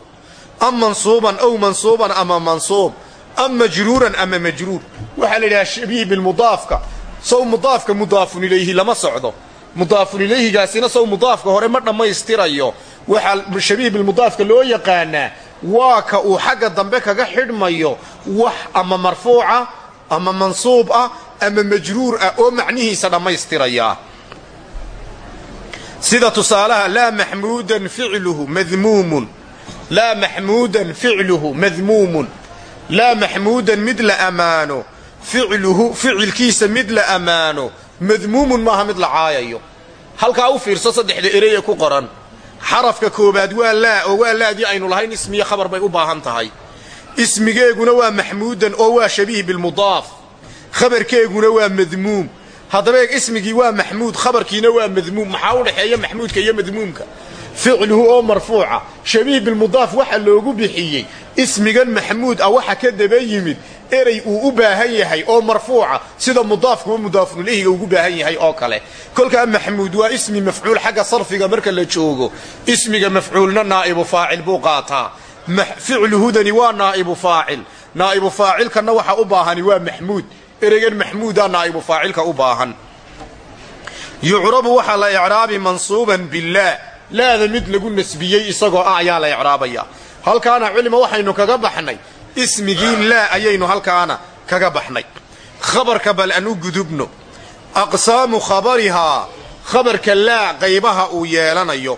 Am mansuuban ow mansuuban ama mansuub. Am majruuran ama majruur. Waxaa la yidhaha shabiih bilmudaafka sow mudaafka mudaafun ilayhi lama socdo. Mudaafun ilayhigaasina sow mudaafka hore ma dhammaystirayo waxaa shabiih bilmudaafka loo yaqaanaa waa ka uu xagga dambe kaga xidhmayo wax ama marfuuca ama mansuub ah ama majruur ah oo macnihiisa dhammaystiraya sida tusaalaha laa maxmuudan ficluhu madmuumun. Laa maxmuudan ficluhu madmuumun. Laa maxmuudan mid la ammaano ficluhu ficilkiisa mid la ammaano madmuumun maaha mid la caayayo. Halkaa u fiirso saddexda erey ee ku qoran xarafka koobaad waa laa oo waa laadii aynu lahayn ismiyo khabar bay u baahan tahay. Ismigeeguna waa maxmuudan oo waa shabiih bilmudaaf. Khabarkeeguna waa madmuum. Haddaba eeg ismigii waa maxmuud khabarkiina waa madmuum. Maxaa u dhexeeya maxmuudka iyo madmuumka? Ficluhu oo marfuuca. Shabiih bilmudaaf waxa loogu bixiyey. Ismigan maxmuud ah waxa ka daba yimid erey uu u baahan yahay oo marfuuca sida mudaafkuwa mudaafunuleyhiga ugu baahan yahay oo kale. Kolkaa maxmuud waa ismi mafcuul xagga sarfiga marka la joogo ismiga mafcuulna naa'ibu faacil buu qaataa. Ficluhudani waa naa'ibu faacil. Naa'ibu faacilkanna waxa u baahani waa maxmuud ereygan maxmuudaa naa'ibu faacilka u baahan. Yucrabu waxaa la icraabi mansuuban billaah. Laada mid lagu nasbiyey isagoo ah ayaa la icraabaya. Halkaana culima waxaynu kaga baxnay ismigii laa ayaynu halkaana kaga baxnay. Khabarka bal aan u gudubno. Aqsaamu khabarihaa khabarka laa qaybaha uu yeelanayo.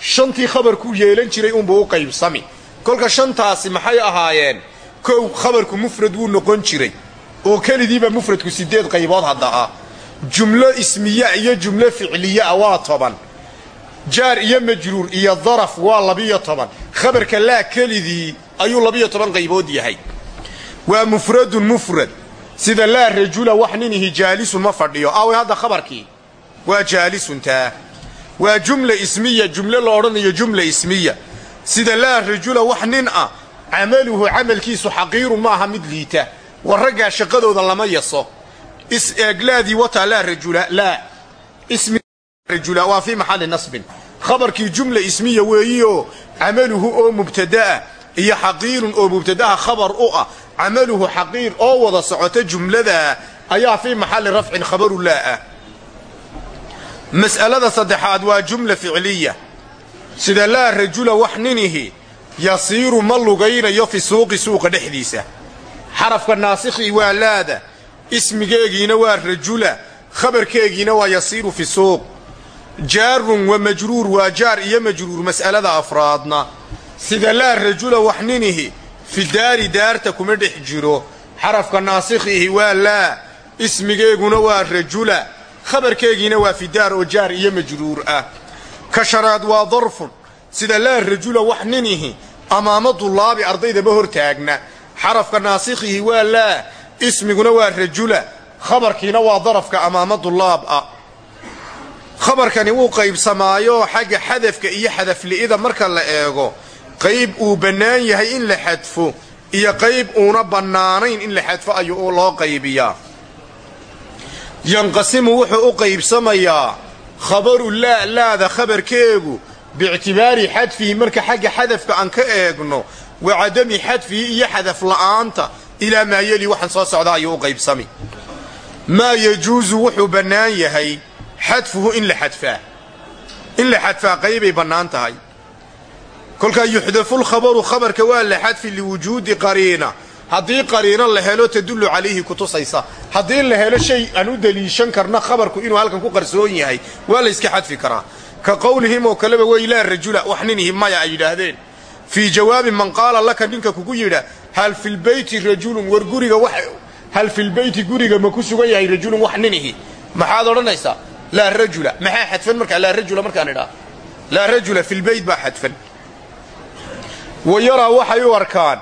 Shantii khabarkuu yeelan jiray unbuu u qaybsami. Kolka shantaasi maxay ahaayeen? Kow khabarku mufrad wuu noqon jiray. Oo kelidiiba mufradku siddeed qaybood hadda ah. Jumlo ismiya iyo jumlo ficliya ah waa toban. Jaar iyo majruur iyo daraf waa labiyo toban. Khabarka laa kelidii ayuu labiyo toban qaybood yahay. Waa mufradun mufrad. Sida laa rajula wax ninihi jaalisun ma fadhiyo. Aaway hadda khabarkii. Waa jaalisun taa. Waa jumla ismiya jumle la odhanayo jumla ismiya. Sida laa rajula wax nin ah camaluhu camalkiisu xaqiirun ma aha mid liita. War raggaa shaqadooda lama yaso. Is-eeglaadii wataa laa rajula laa. Ismi rajula waa fii maxalli nasbin. Khabarkii jumla ismiya weeyioo camaluhu oo mubtada'a iyo xaqiirun oo mubtadaha khabar u ah. Camaluhu xaqiir oo wada socota jumladaa ayaa fii maxalli rafcin khabaru laa ah mas'alada saddexaad waa jumla ficliya. Sida laa rajula wax ninihi yasiiru ma lugaynayo fi suuqi suuqa dhexdiisa. Xarafka naasikhii waa laada ismigeegiina waa rajula khabarkeegiina waa yasiiru fi suuq. Jaarun wa majruur waa jaar iyo majruur mas'alada afraadna sida laa rajula wax ninihi fi daari daarta kuma dhex jiro. Xarafka naasikhiihi waa laa ismigeeguna waa rajula. Khabarkeegiina waa fi daar oo jaar iyo majruur ah. Ka shanaad waa darfun. Sida laa rajula wax ninihi amaama dulaabi ardaydaba hor taagna xarafka naasikhihi waa laa ismiguna waa rajula. Khabarkiina waa darafka amaama dulaab ah. Khabarkani wuu qaybsamaayo xagga xadafka iyo xadafli'ida marka la eego qayb uu bannaan yahay in la xadfo iyo qayb uuna bannaanayn in la xadfo ayuu loo qaybiyaa. Yanqasimu wuxuu u qaybsamayaa khabaru laa laada khabarkeegu biictibaari xadfihi marka xagga xadafka aan ka eegno wa cadami xadfihi iyo xadaf la'aanta ilaa maa yeli waxaan soo socda ayuu u qaybsami. Maa yajuusu wuxuu bannaan yahay xadfuhu in la xadfaa. In la xadfaa qaybay bannaan tahay kolkaa yuxdafu lkhabaru khabarka waa la xadfi liwujuudi qariina. Haddii qariino la helo tadullu calayhi kutusaysa. Haddii la helo shay aan u deliishan karna khabarku inuu halkan ku qarsoon yahay waa la yska xadfi karaa. Ka qowlihim oo kaleba wey laa rajula wax ninihi maya ay yidhaahdeen. Fii jawaabi man qaala laka ninka kugu yidha hal filbeyti rajulun war guriga hal filbeyti guriga ma ku sugan yahay rajulun wax ninihi maxaad odhanaysaa? Laa rajula. Maxaa xadfan markaa? Laa rajula markaan idhaa. Laa rajula filbeyt baa xadfan wa yaraa waxay u arkaan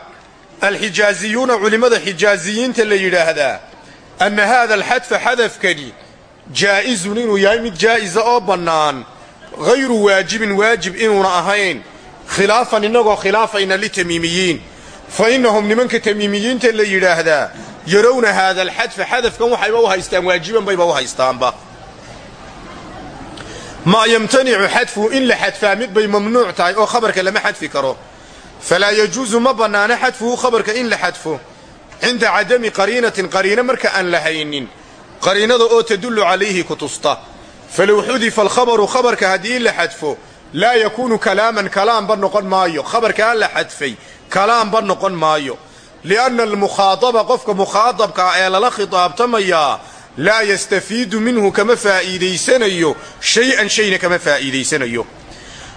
alxijaaziyuuna culimmada xijaaziyiinta la yidhaahdaa anna haada alxadfa xadafkani jaa'izun inuu yahay mid jaa'isa oo bannaan hayru waajibin waajib inuuna ahayn khilaafan innagoo khilaafayna litamiimiyiin. Fa innahum nimanka tamiimiyiinta la yidhaahdaa yarowna haada alxadfa xadafkan waxayba u haystaan waajiban bayba u haystaanba. Maa yamtanicu xadfuhu in la xadfaa mid bay mamnuuc tahay oo khabarka lama xadfi karo falaa yajuusu ma bannaano xadfuhu khabarka in la xadfo cinda cadami qariinatin qariino marka aan la haynin qariinada oo tadullu calayhi ku tusta falow xudifa alkhabaru khabarka haddii la xadfo laa yakuunu kalaaman kalaamba noqon maayo khabarkaa la xadfay kalaamba noqon maayo lianna almukhaadaba qofka mukhaadabkaa ee lala khitaabtamayaa laa yastafiidu minhu kama faa'iidaysanayo shay-an shayna kama faa'iidaysanayo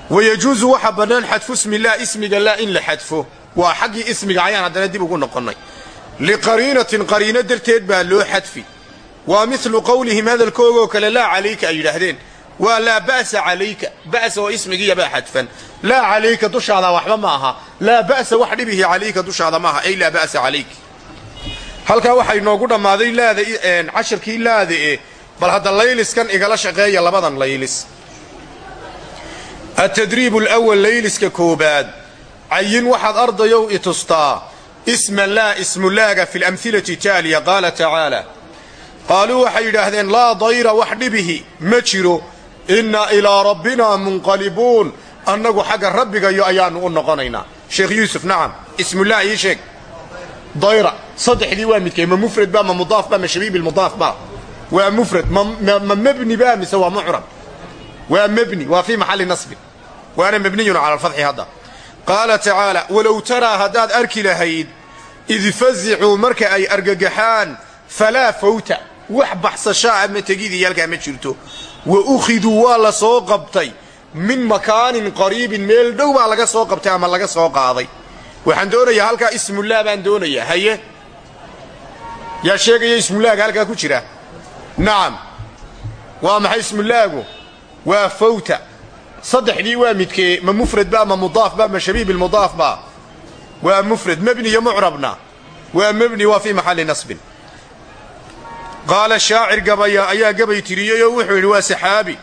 wayajuusu waxaa bannaan xadfu ismilah ismiga laa in la xadfo. Waa xaggii ismiga ayaan haddana dib ugu noqonnay. Liqariinatin qariino darteed baa loo xadfi. Waa midlu qowlihim hadalkoogoo kale laa calayka ay yidhaahdeen. Waa laa ba'sa calayka. Ba'sa oo ismigiiya baa xadfan. Laa calayka dushaada waxba ma aha. Laa ba'sa wax dhibihi calayka dushaada ma aha. Ay laa ba'sa halkaa waxay noogu dhammaaday laada cashirkii laada e bal hadda layliskan igala shaqeeya labadan laylis atadriib alawal layliska koobaad cayin waxaad ardayow i tustaa isma laa ismulaaga fi lamhilati taaliya qaala tacaala qaaluu waxay yidhaahdeen laa dayra wax dhibihi ma jiro innaa ilaa rabbinaa munqalibuun annagu xagga rabbigayo ayaannu u noqonaynaa sheekh yuusuf nacam ismullah ii sheeg dayra saddexdii waa midkee ma mufrad ba ma mudaaf ba ma shabiib ilmudaaf ba waa mufrad ma mebni ba mise waa mucrab waa mebni waa fii maxalli nasbin waana mabniyun cala alfadxi hadda. Qaala tacaala walow taraa haddaad arki lahayd id fasicuu marka ay argagaxaan falaa fawta. Wax baxsashaa ama tegidii halkaa ma jirto. Wa ukhiduu waa la soo qabtay min makaanin qariibin meel dhow baa laga soo qabtay ama laga soo qaaday. Waxaan doonayaa halkaa ismullah baan doonayaa haye? Yaa sheegaya ismulaaga halkaa ku jira? Nacam waa maxay ismulaagu waa fawta. Saddexdii waa midkee ma mufrad ba ma mudaaf ba ma shabiib ilmudaaf ba waa mufrad mebni iyo mucrabna. Waa mebni waa fii maxalli nasbin. Qaala shaacir gabaya ayaa gabay tiriyeyoo wuxuu yidhi waa saxaabi.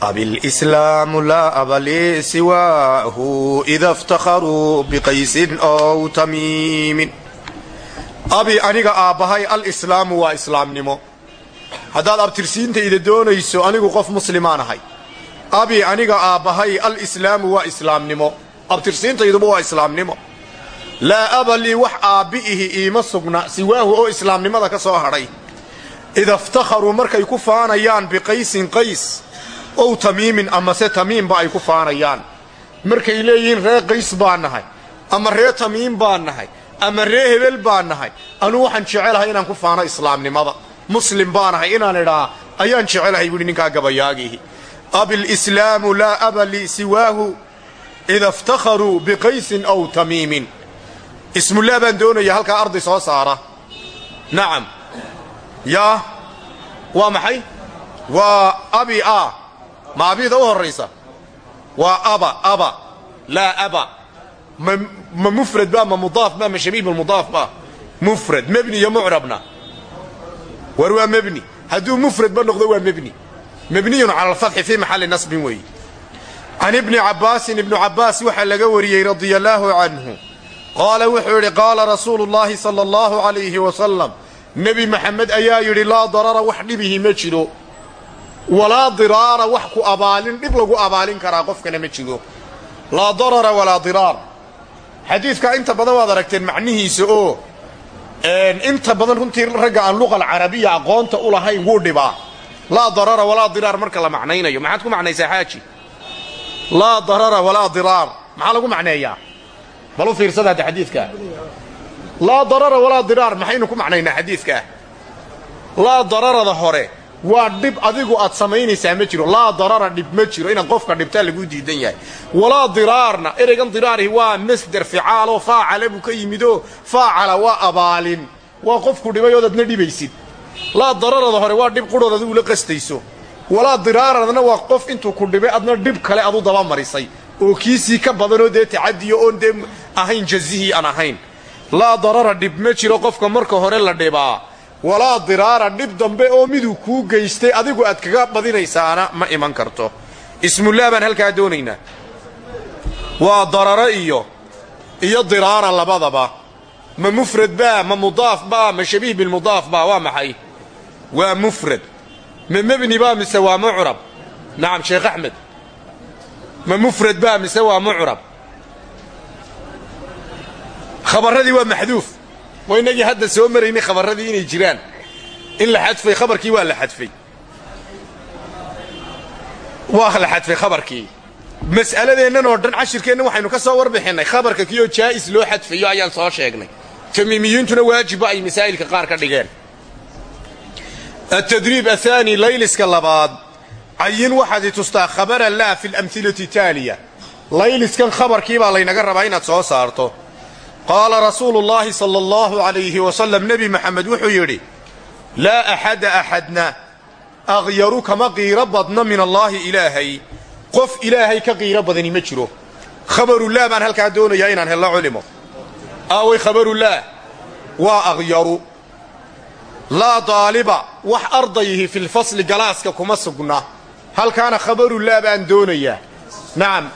Abilslaamu laa abali siwaahu ida iftakharuu biqaysin ow tamiimin. Abi aniga aabbahay alislaamu waa islaamnimo haddaad abtirsiintayda doonayso anigu qof muslimaan ahay. Abi aniga aabbahay alislaamu waa islaamnimo. Abtirsiintayduba waa islaamnimo. Laa abalii wax aabbi'ihi iima sugna siwaahu oo islaamnimada ka soo hadhay. Ida iftakharuu markay ku faanayaan biqaysin qays ow tamiimin amase tamiimba ay ku faanayaan. Markay leeyihiin ree qays baan nahay ama ree tamiim baan nahay ama ree hebel baan nahay anuu waxaan jecelahay inaan ku faano islaamnimada muslim baan ahay inaan idhaa ayaan jecelahay buuhi ninkaa gabayaagiihi abilslaamu laa aba lii siwaahu ida iftakharuu biqaysin aw tamiimin. Ismullah baan doonaya halkaa arday soo saara. Nacam. Yaa waa maxay? Waa abi a. Ma abida u horraysa? Waa aba aba. Laa aba. Ma mufrad ba ma mudaaf ba ma shabiib mudaaf ba mufrad mebni iyo mucrabna war waa mebni hadduu mufrad ba noqdo waa mebni mebniyun cala alfatxi fii maxalli nasbin weeye can ibni cabbaasin ibnu cabbaas waxaa laga wariyey radia allaahu canhu. Qaala wuxuu yidhi qaala rasuulu llaahi sala allahu calayhi wasalam nebi maxamed ayaa yidhi laa darara wax dhibihi ma jiro. Walaa diraara wax ku abaalin dhib lagu abaalin karaa qofkana ma jiro. Laa darara walaa diraar. Xadiidka inta badan waad aragteen macnihiisa oo inta badan runtii ragga aan luqa alcarabiya aqoonta u lahayn wuu dhibaa. Laa darara walaa diraar marka la macnaynayo. Maxaad ku macnaysaa xaaji? Laa darara walaa diraar. Maxaa lagu macneeyaa? Bal fiirsada hadda xadiidkaa darara walaa diraar maxaynu ku macnaynaa xadiidkaa laa dararada hore waa dhib adigu aad samaynaysaa ma jiro. Laa darara dhib ma jiro. Inaad qofka dhibtaa laguu diidan yahay. Walaa diraarna. Ereygan diraarihi waa masder ficaaloo faacala buu ka yimidoo faacala waa abaalin. Waa qofku dhibay ood adna dhibaysid. Laa dararada hore waa dhib qudhood adigu la qastayso. Walaa diraaradna waa qof intuu ku dhibay adna dhib kale adu daba marisay. Oo kiisii ka badanoo dee tacadiyo oon dee ahayn jazihii aan ahayn. Laa darara dhib ma jiro qofka marka hore la dhibaa walaa diraara dhib dambe oo miduu kuu geystay adigu aad kaga badinaysaana ma iman karto. Ismullah baan halkaa doonaynaa. Waa dararo iyo iyo diraara labadaba. Ma mufrad baa ma mudaaf baa ma shabiih bilmudaaf baa waa maxay? Waa mufrad. Ma mebni baa mise waa mucrab? Nacam sheekh axmed. Ma mufrad baa mise waa mucrab? Khabarradii waa maxduuf waa inagii hadda soo maraynay khabarradii inay jiraan. In la xadfay khabarkii waa la xadfay. Waa la xadfay khabarkii. Mas'aladeennan oo dhan cashirkeenna waxaynu ka soo warbixinnay. Khabarka kii oo jaa'is loo xadfayo ayaan soo sheegnay. Tamiimiyiintuna waajibba ay masaa'ilka qaar ka dhigeen. Atadriib ahaani layliska labaad. Cayin waxaad i tustaa khabara laa fi lamhilati taaliya layliskan khabarkii baa laynaga rabaa inaad soo saarto qaala rasuulu llaahi sala allahu calayhi wasalam nebi maxamed wuxuu yidhi laa axada axadna akhyaru kama qiiro badna min allaahi ilaahay. Qof ilaahay ka qiiro badani ma jiro. Khabarullaah baan halkaa doonayaa inaan hello culimo. Aaway khabarullaah waa akhyaru laa daaliba wax ardayihi filfasli galaaska kuma sugna. Halkaana khabarullaah baan doonayaa. Nacam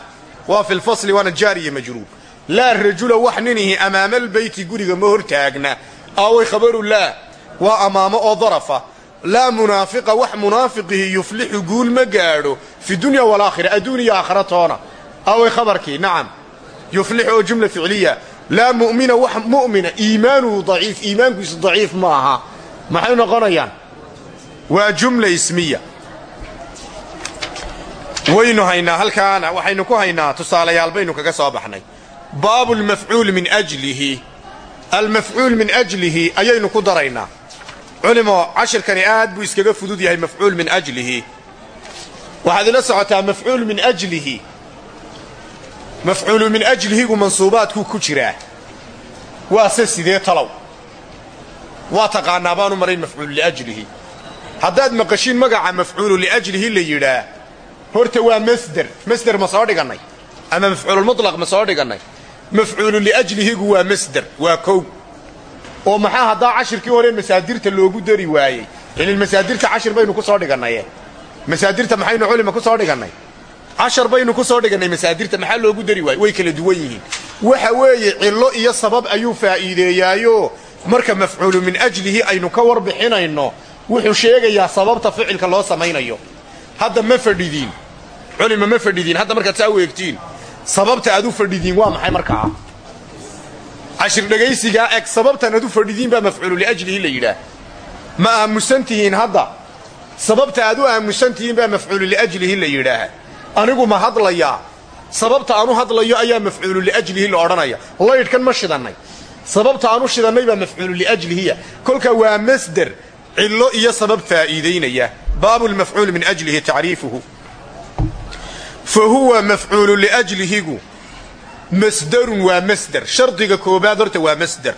waa filfasli waana jaariya majruur laa rajula wax ninihi amaamalbeyti guriga ma hortaagna aaway khabarullaah waa amaamo oo darafa. Laa munaafiqa wax munaafiqihi yuflixu guul ma gaadho. Fi dunya walaakhira adduuniya aakhira toona aaway khabarkii nacam. Yuflixu oo jumla ficliya. Laa mu'mina wax mu'mina iimaanuhu daciif iimaankiisu daciif ma aha. Maxay noqonayaan? Waa jumla ismiya. Waynu haynaa halkaana waxaynu ku haynaa tusaalayaal baynu kaga soo baxnay baabu lmafcuul min ajlihi. Almafcuul min ajlihi ayaynu ku daraynaa culimo cashirkani aad buu iskaga fudud yahay mafcuul min ajlihi. Waxaad ila socotaa mafcuul min ajlihi. Mafcuulu min ajlihigu mansuubaadkuu ku jiraa. Waase sidee talow? Waa taqaanaa baanu marayn mafcuulu liajlihi haddaad maqashiin magaca mafcuulu liajlihi la yidhaa horta waa masder. Masder ma soo dhigannay ama mafcuululmutlaq ma soo dhigannay mafcuulu liajlihigu waa masder waa kow. Oo maxaa haddaa cashirkii hore masaadirta loogu dari waayey? Ilin masaadirta cashir baynu ku soo dhigannaye masaadirta maxaynu culima ku soo dhigannay? Cashar baynu ku soo dhigannay masaadirta maxaa loogu dari waayey? Way kala duwan yihiin. Waxa weeye cillo iyo sabab ayuu faa'iideeyaayo marka mafcuulu min ajlihi aynu ka warbixinayno wuxuu sheegayaa sababta ficilka loo samaynayo. Hadda ma fadhidiin culima ma fadhidiin hadda markaad saa u eegtiin sababta aad u fadhidiin waa maxay markaa? Cashir dhegaysigaa eg sababtan aad u fadhidiin baa mafcuulu liajlihi la ma aamusan tihiin sababta aad u aamusan tihiin baa mafcuulu liajlihi la anigu ma hadlayaa sababta aan u hadlayo ayaa mafcuulu liajlihi la odhanaya. Laydhkan ma shidannay. Sababta aan u shidannay baa mafcuulu liajlihiya. Kolka waa masder cillo iyo sabab faa'iidaynaya baabu lmafcuul min ajlihi tacriifuhu fa huwa mafcuulu liajlihigu masderun waa masder shardiga koobaad horta waa masder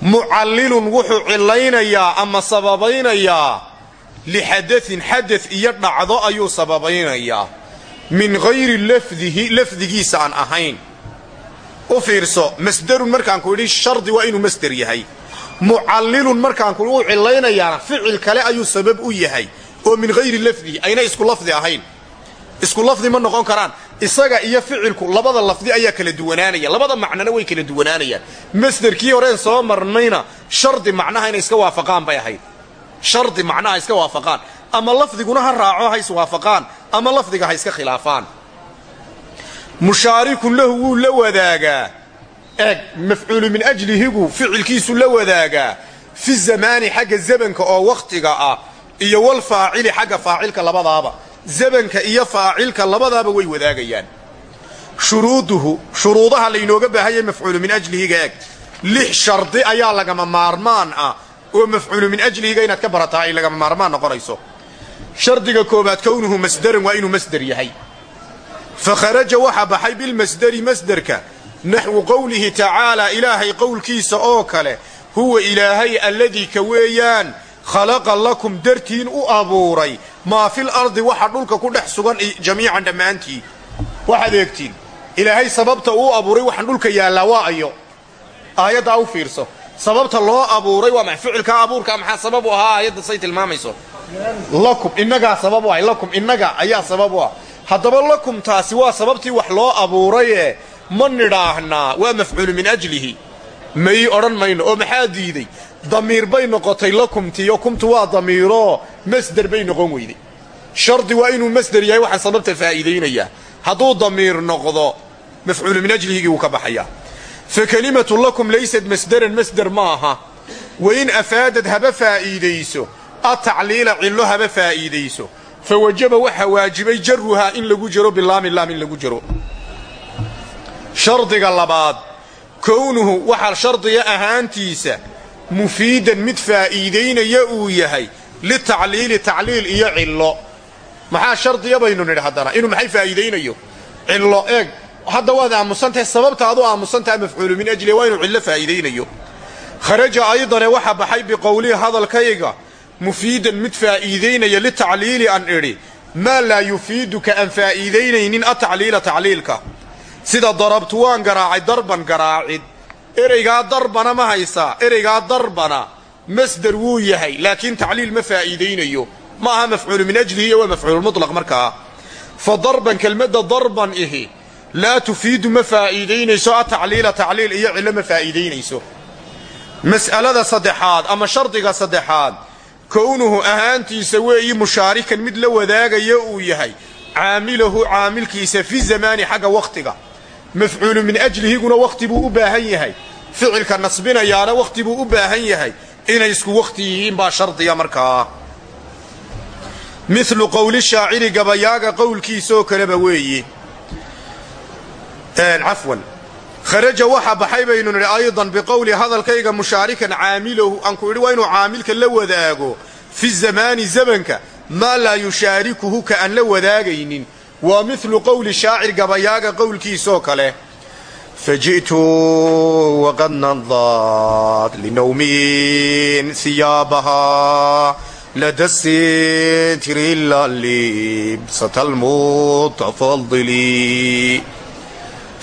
mucallilun wuxuu cilaynayaa ama sababaynayaa lixadain xadad iyo dhacdo ayuu sababaynayaa min hayri lafdihi lafdigiisa aan ahayn u fiirso masderun markaanku idhi shardi waa inuu masder yahay mucallilun markaanku uu cilaynayaana ficil kale ayuu sabab u yahay oo min hayri lafdihi ayna isku lafdi ahayn isku lafdi ma noqon karaan. Isaga iyo ficilku labada lafdi ayaa kala duwanaanaya labada macnona way kala duwanaanayaan. Masderkii horeen soo marnayna shardi macnaha inay iska waafaqaan bay ahayd. Shardi macnaha iska waafaqaan. Ama lafdiguna ha raaco ha iswaafaqaan ama lafdiga ha iska khilaafaan. Mushaarikun lahu wuu la wadaagaa. Eeg mafcuulu min ajlihigu ficilkiisu la wadaagaa. Fi zamaani xagga zamanka oo wakhtiga ah iyo walfaacili xagga faacilka labadaaba zamanka iyo faacilka labadaaba way wadaagayaan. Shuruuduhu shuruudaha laynooga baahayay mafcuulu min ajlihiga eeg. Lix shardi ayaa lagama maarmaan ah oo mafcuulu min ajlihiga inaad ka barataa ay lagama maarmaan noqonayso. Shardiga koobaad kownuhu masdaran waa inuu masder yahay. Fa kharaja waxa baxay bilmasderi masderka naxwu qowlihi tacaalaa ilaahay qowlkiisa oo kale huwa ilaahay alladii ka weeyaan khalaqa lakum dartiin u abuuray. Maa fil ardi waxa dhulka ku dhex sugan jamiican dhammaantii. Waxaad eegtiin ilaahay sababta uu abuuray waxaan dhulka yaallaa waa ayo. Aayaddaa u fiirso. Sababta loo abuuray waa ma ficilkaa abuurkaa maxaa sabab u ahaa? Aayadda say tilmaamayso. Lakum innagaa sabab u ah lakum innaga ayaa sabab u ah. Haddaba lakum taasi waa sababtii wax loo abuuraye ma nidhaahnaa waa mafcuulu min ajlihi. May odhan mayno oo maxaa diiday damiir bay noqotay lakumtiyo kumtu waa damiiroo masder bay noqon weyday. Shardi waa inuu masder yahay waxaan sababta faa'iidaynayaa hadduu damiir noqdo mafcuulu min ajlihigii wuu ka baxayaa fa kelimatu lakum laysad masderan masder ma aha. Wain afaadad haba faa'iidayso atacliila cillo haba faa'iidayso fa wajaba waxaa waajibay jaruhaa in lagu jaro bilaamin laam in lagu jaro shardiga labaad kownuhu waxaa ahaantiisa mufiidan mid faa'iidaynaya uu yahay litacliili tacliil iyo cillo. Maxaa shardiya baynu nidhi haddana? Inuu maxay faa'iidaynayo? Cillo eeg. Hadda waad aamusantahay sababta adu aamusantaha mafcuulu min ajli waa inuu cillo faa'iidaynayo. Kharaja aydane waxa baxay biqowlihi hadalkayga mufiidan mid faa'iidaynaya litacliili an idhi maa laa yufiiduka aan faa'iidaynaynin atacliila tacliilka. Sida darabtu waan garaacay darban garaacid ereygaa darbana ma haysaa ereygaa darbana. Masder wuu yahay laakiin tacliil ma faa'iidaynayo. Ma aha mafcuulu min ajlihi iyo waa mafcuululmutlaq markaa fa darban kelmadda darban ihi. Laa tufiidu ma faa'iidaynayso atacliila tacliil iyo cillo ma faa'iidaynayso. Mas'alada saddexaad ama shardiga saddexaad kownuhu ahaantiisa weeyi mushaarikan mid la wadaagaya uu yahay. Caamilahu caamilkiisa fi zamaani xagga wakhtiga mafcuulu min ajlihiguna wakhti buu u baahan yahay. Ficilka nasbinayaana wakhti buu u baahan yahay. Inay isku wakhti yihiin baa shardiya markaa milu qowli shaaciri gabayaaga qowlkiisaoo kaleba weeye cafwan. Kharaja waxa baxay baynu nidhi aydan biqowli hadalkayga mushaarikan caamilahu aan ku idhi waa inuu caamilka la wadaago fi zamaani zamanka maa laa yushaarikuhu ka aan la wadaagaynin waa milu qowli shaacir gabayaaga qowlkiisoo kale. Faji'tu waqad nadad linawmin hiyaabaha lada sitri ila libsata lmutafadili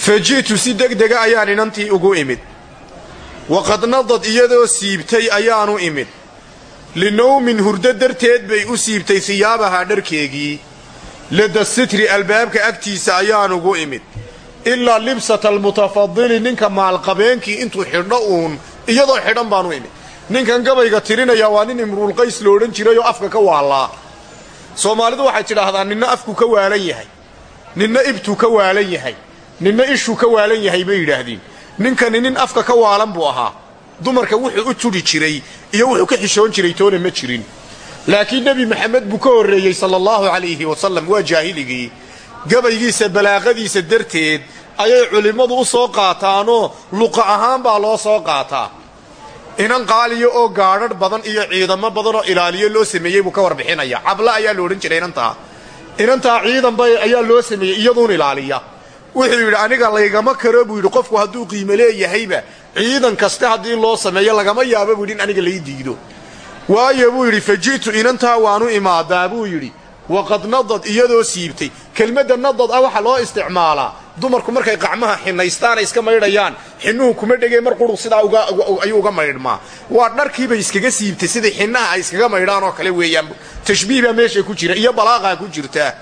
faji'tu si degdega ayaan inantii ugu imid. Waqad nadad iyadoo siibtay ayaanu imid. Linowmin hurdo darteed bay u siibtay hiyaabahaa dharkeegii lada sitri albaabka agtiisa ayaan ugu imid. Ilaa libsata almutafadili ninka maalqabeenkii intuu xidho uun iyadoo xidhan baanu imid. Ninkan gabayga tirinayaa waa nin imruulqays lo odhan jirayoo afka ka waallaa. Soomaalidu waxay tidhaahdaa ninna afku ka waalan yahay. Ninna ibtuu ka waalan yahay. Ninna ishuu ka waalan yahay bay yidhaahdeen. Ninkani nin afka ka waalan buu ahaa. Dumarka wuxuu u tudhi jiray iyo wuxuu ka xishoon jiray toona ma jirin laakiin nebi maxamed buu ka horreeyey sala allahu calayhi wasallam waa jaahiligii gabaygiisa balaaqadiisa darteed ayay culimmadu u soo qaataanoo luqa ahaan baa loo soo qaataa. Inan qaaliya oo gaadhadh badan iyo ciidamo badan oo ilaaliyo loo sameeyey buu ka warbixinaya. Cabla ayaa la odhan jiray inantaa. Inantaa ciidanba ayaa loo sameeyey iyaduun ilaaliya. Wuxuu yidhi aniga laygama karo buu yidhi qofku hadduu qiimo leeyahayba ciidan kaste haddii loo sameeyo lagama yaabo buu yidhi in aniga lay diido waayo buu yidhi faji'tu inantaa waanu imaadaa buu yidhi. Waqad nadad iyadoo siibtay. Kelmadda nadad ah waxaa loo isticmaalaa. Dumarku markay qacmaha xinaystaanay iska maydhayaan xinnuhu kuma dhegee mar qurug sidaa ayuu uga maydhmaa. Waa dharkiibay iskaga siibtay sidai xinnaha ay iskaga maydhaan oo kale weeyaan. Tashbiih meesha ku jira iyo balaaqaa ku jirta.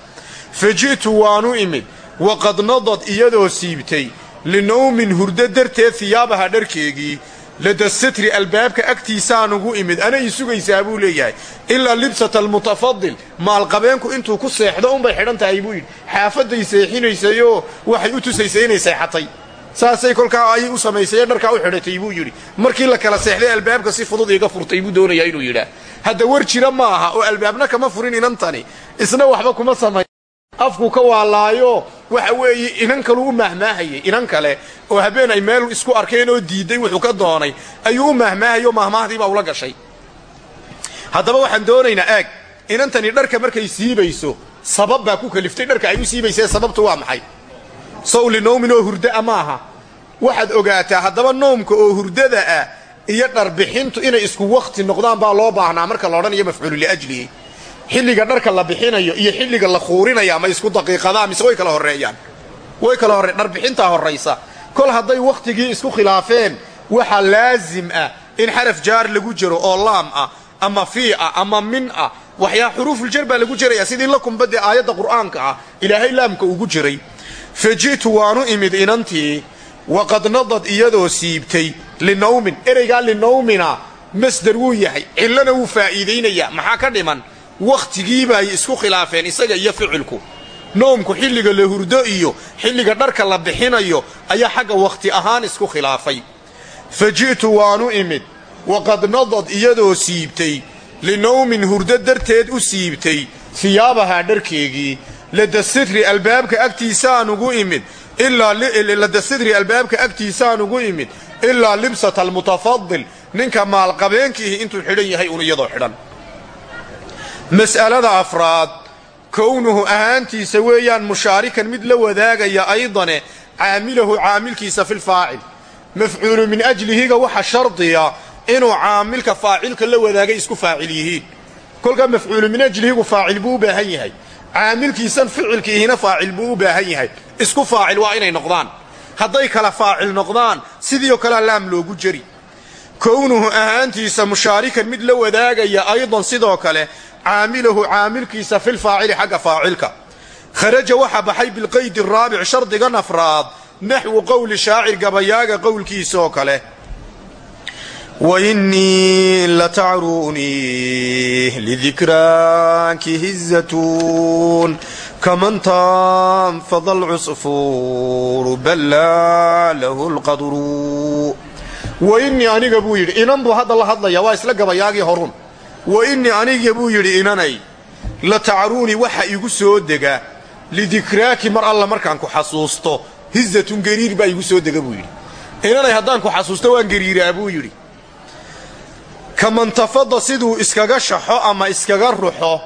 Faji'tu waanu imid. Waqad nadad iyadoo siibtay. Linowmin hurdo darteed hiyaabaha dharkeegii lada sitri albaabka agtiisaan ugu imid. Anay sugaysaa buu leeyahay. Ilaa libsata almutafadil maalqabeenku intuu ku seexdo unbay xidhan tahay buu yidhi. Xaafaday seexinaysayoo waxay u tusaysay inay seexatay. Saasay kolkaa ay u samaysay dharkaa u xidhatay buu yidhi. Markii la kala seexday albaabka si fudud iga furtay buu doonayaa inuu yidhaah hadda war jira ma aha oo albaabna kama furin inantani. Isna waxba kuma samay afku ka waalaayo waxa weeye inan kaluu u mahmaahayay inan kale oo habeen ay meel isku arkeen oo diidday wuxuu ka doonay ayuu u mahmaahayo mahmaahdii baa ula gashay. Haddaba waxaan doonaynaa eeg inantani dharka markay siibayso sabab baa ku kaliftay dharka ay u siibaysee sababtu waa maxay? Sawli nowmin oo hurdaa maaha. Waxaad ogaataa haddaba noomka oo hurdada ah iyo dharbixintu inay isku wakhti noqdaan baa loo baahnaa marka la odhanayo mafcuulu liajlihi xilliga dharka la bixinayo iyo xilliga la khuurinaya ma isku daqiiqadaa mise way kala horreeyaan. Way kala horre dharbixintaa horraysa kol hadday wakhtigii isku khilaafeen waxa laasim ah in xaraf jaar lagu jiro oo laam ah ama fii ah ama min ah. Waxyaa xuruufuljar baa lagu jirayaa sidii lakumba dee aayadda qur'aanka ah ilaahay laamka ugu jiray. Fa ji'tu waanu imid inantii waqad nadad iyadoo siibtay linawmin ereygaa linawmina masder wuu yahay cillona wuu faa'iidaynayaa maxaa ka dhiman wakhtigiiba ay isku khilaafeen isaga iyo ficilku. Noomku xilliga la hurdo iyo xilliga dharka la bixinayo ayaa xagga wakhti ahaan isku khilaafay. Fa ji'tu waanu imid. Waqad nadad iyadoo siibtay. Linawmin hurdo darteed u siibtay. Hiyaabahaa dharkeegii. Ladasidri albaabka agtiisaan ugu imid. Ladasidri albaabka agtiisaan ugu imid. Ilaa libsata almutafadil. Ninka maalqabeenkiihi intuu xidhan yahay un iyadoo xidhan mas'alada afraad kownuhu ahaantiisa weeyaan mushaarikan mid la wadaagaya aydane caamilahu caamilkiisa filfaacil mafcuulu min ajlihiga waxa shardiya inuu caamilka faacilka la wadaagay isku faacil yihiin. Kolkaa mafcuulu min ajlihigu faacil buu u baahan yahay. Caamilkiisan ficilkiihina faacil buu u baahan yahay. Isku faacil waa inay noqdaan. Hadday kala faacil noqdaan sidii oo kalea laam loogu jeri kownuhu ahaantiisa mushaarikan mid la wadaagaya aydan sidoo kale caamilahu caamilkiisa filfaacili xagga faacilka. Kharaja waxa baxay bilqayd araabic shardiga nafraad naxwu qowli shaacir gabayaaga qowlkiisaoo kale. Wainii latacruunii lidikraanki hizatuun kaman tanfada alcusfuuru ballaa lahu lqadru wainii aniga buu yidhi inan buu hadda la hadlaya waa isla gabayaagii horun wa innii aniga buu yidhi inanay la tacruunii waxa igu soo dega. Lidikraaki mar alla markaan ku xasuusto hizatun gariir baa igu soo dega buu yidhi. Inanay haddaan ku xasuusto waan gariiraa buu yidhi. Kamantafada siduu iskaga shaxo ama iskaga ruxo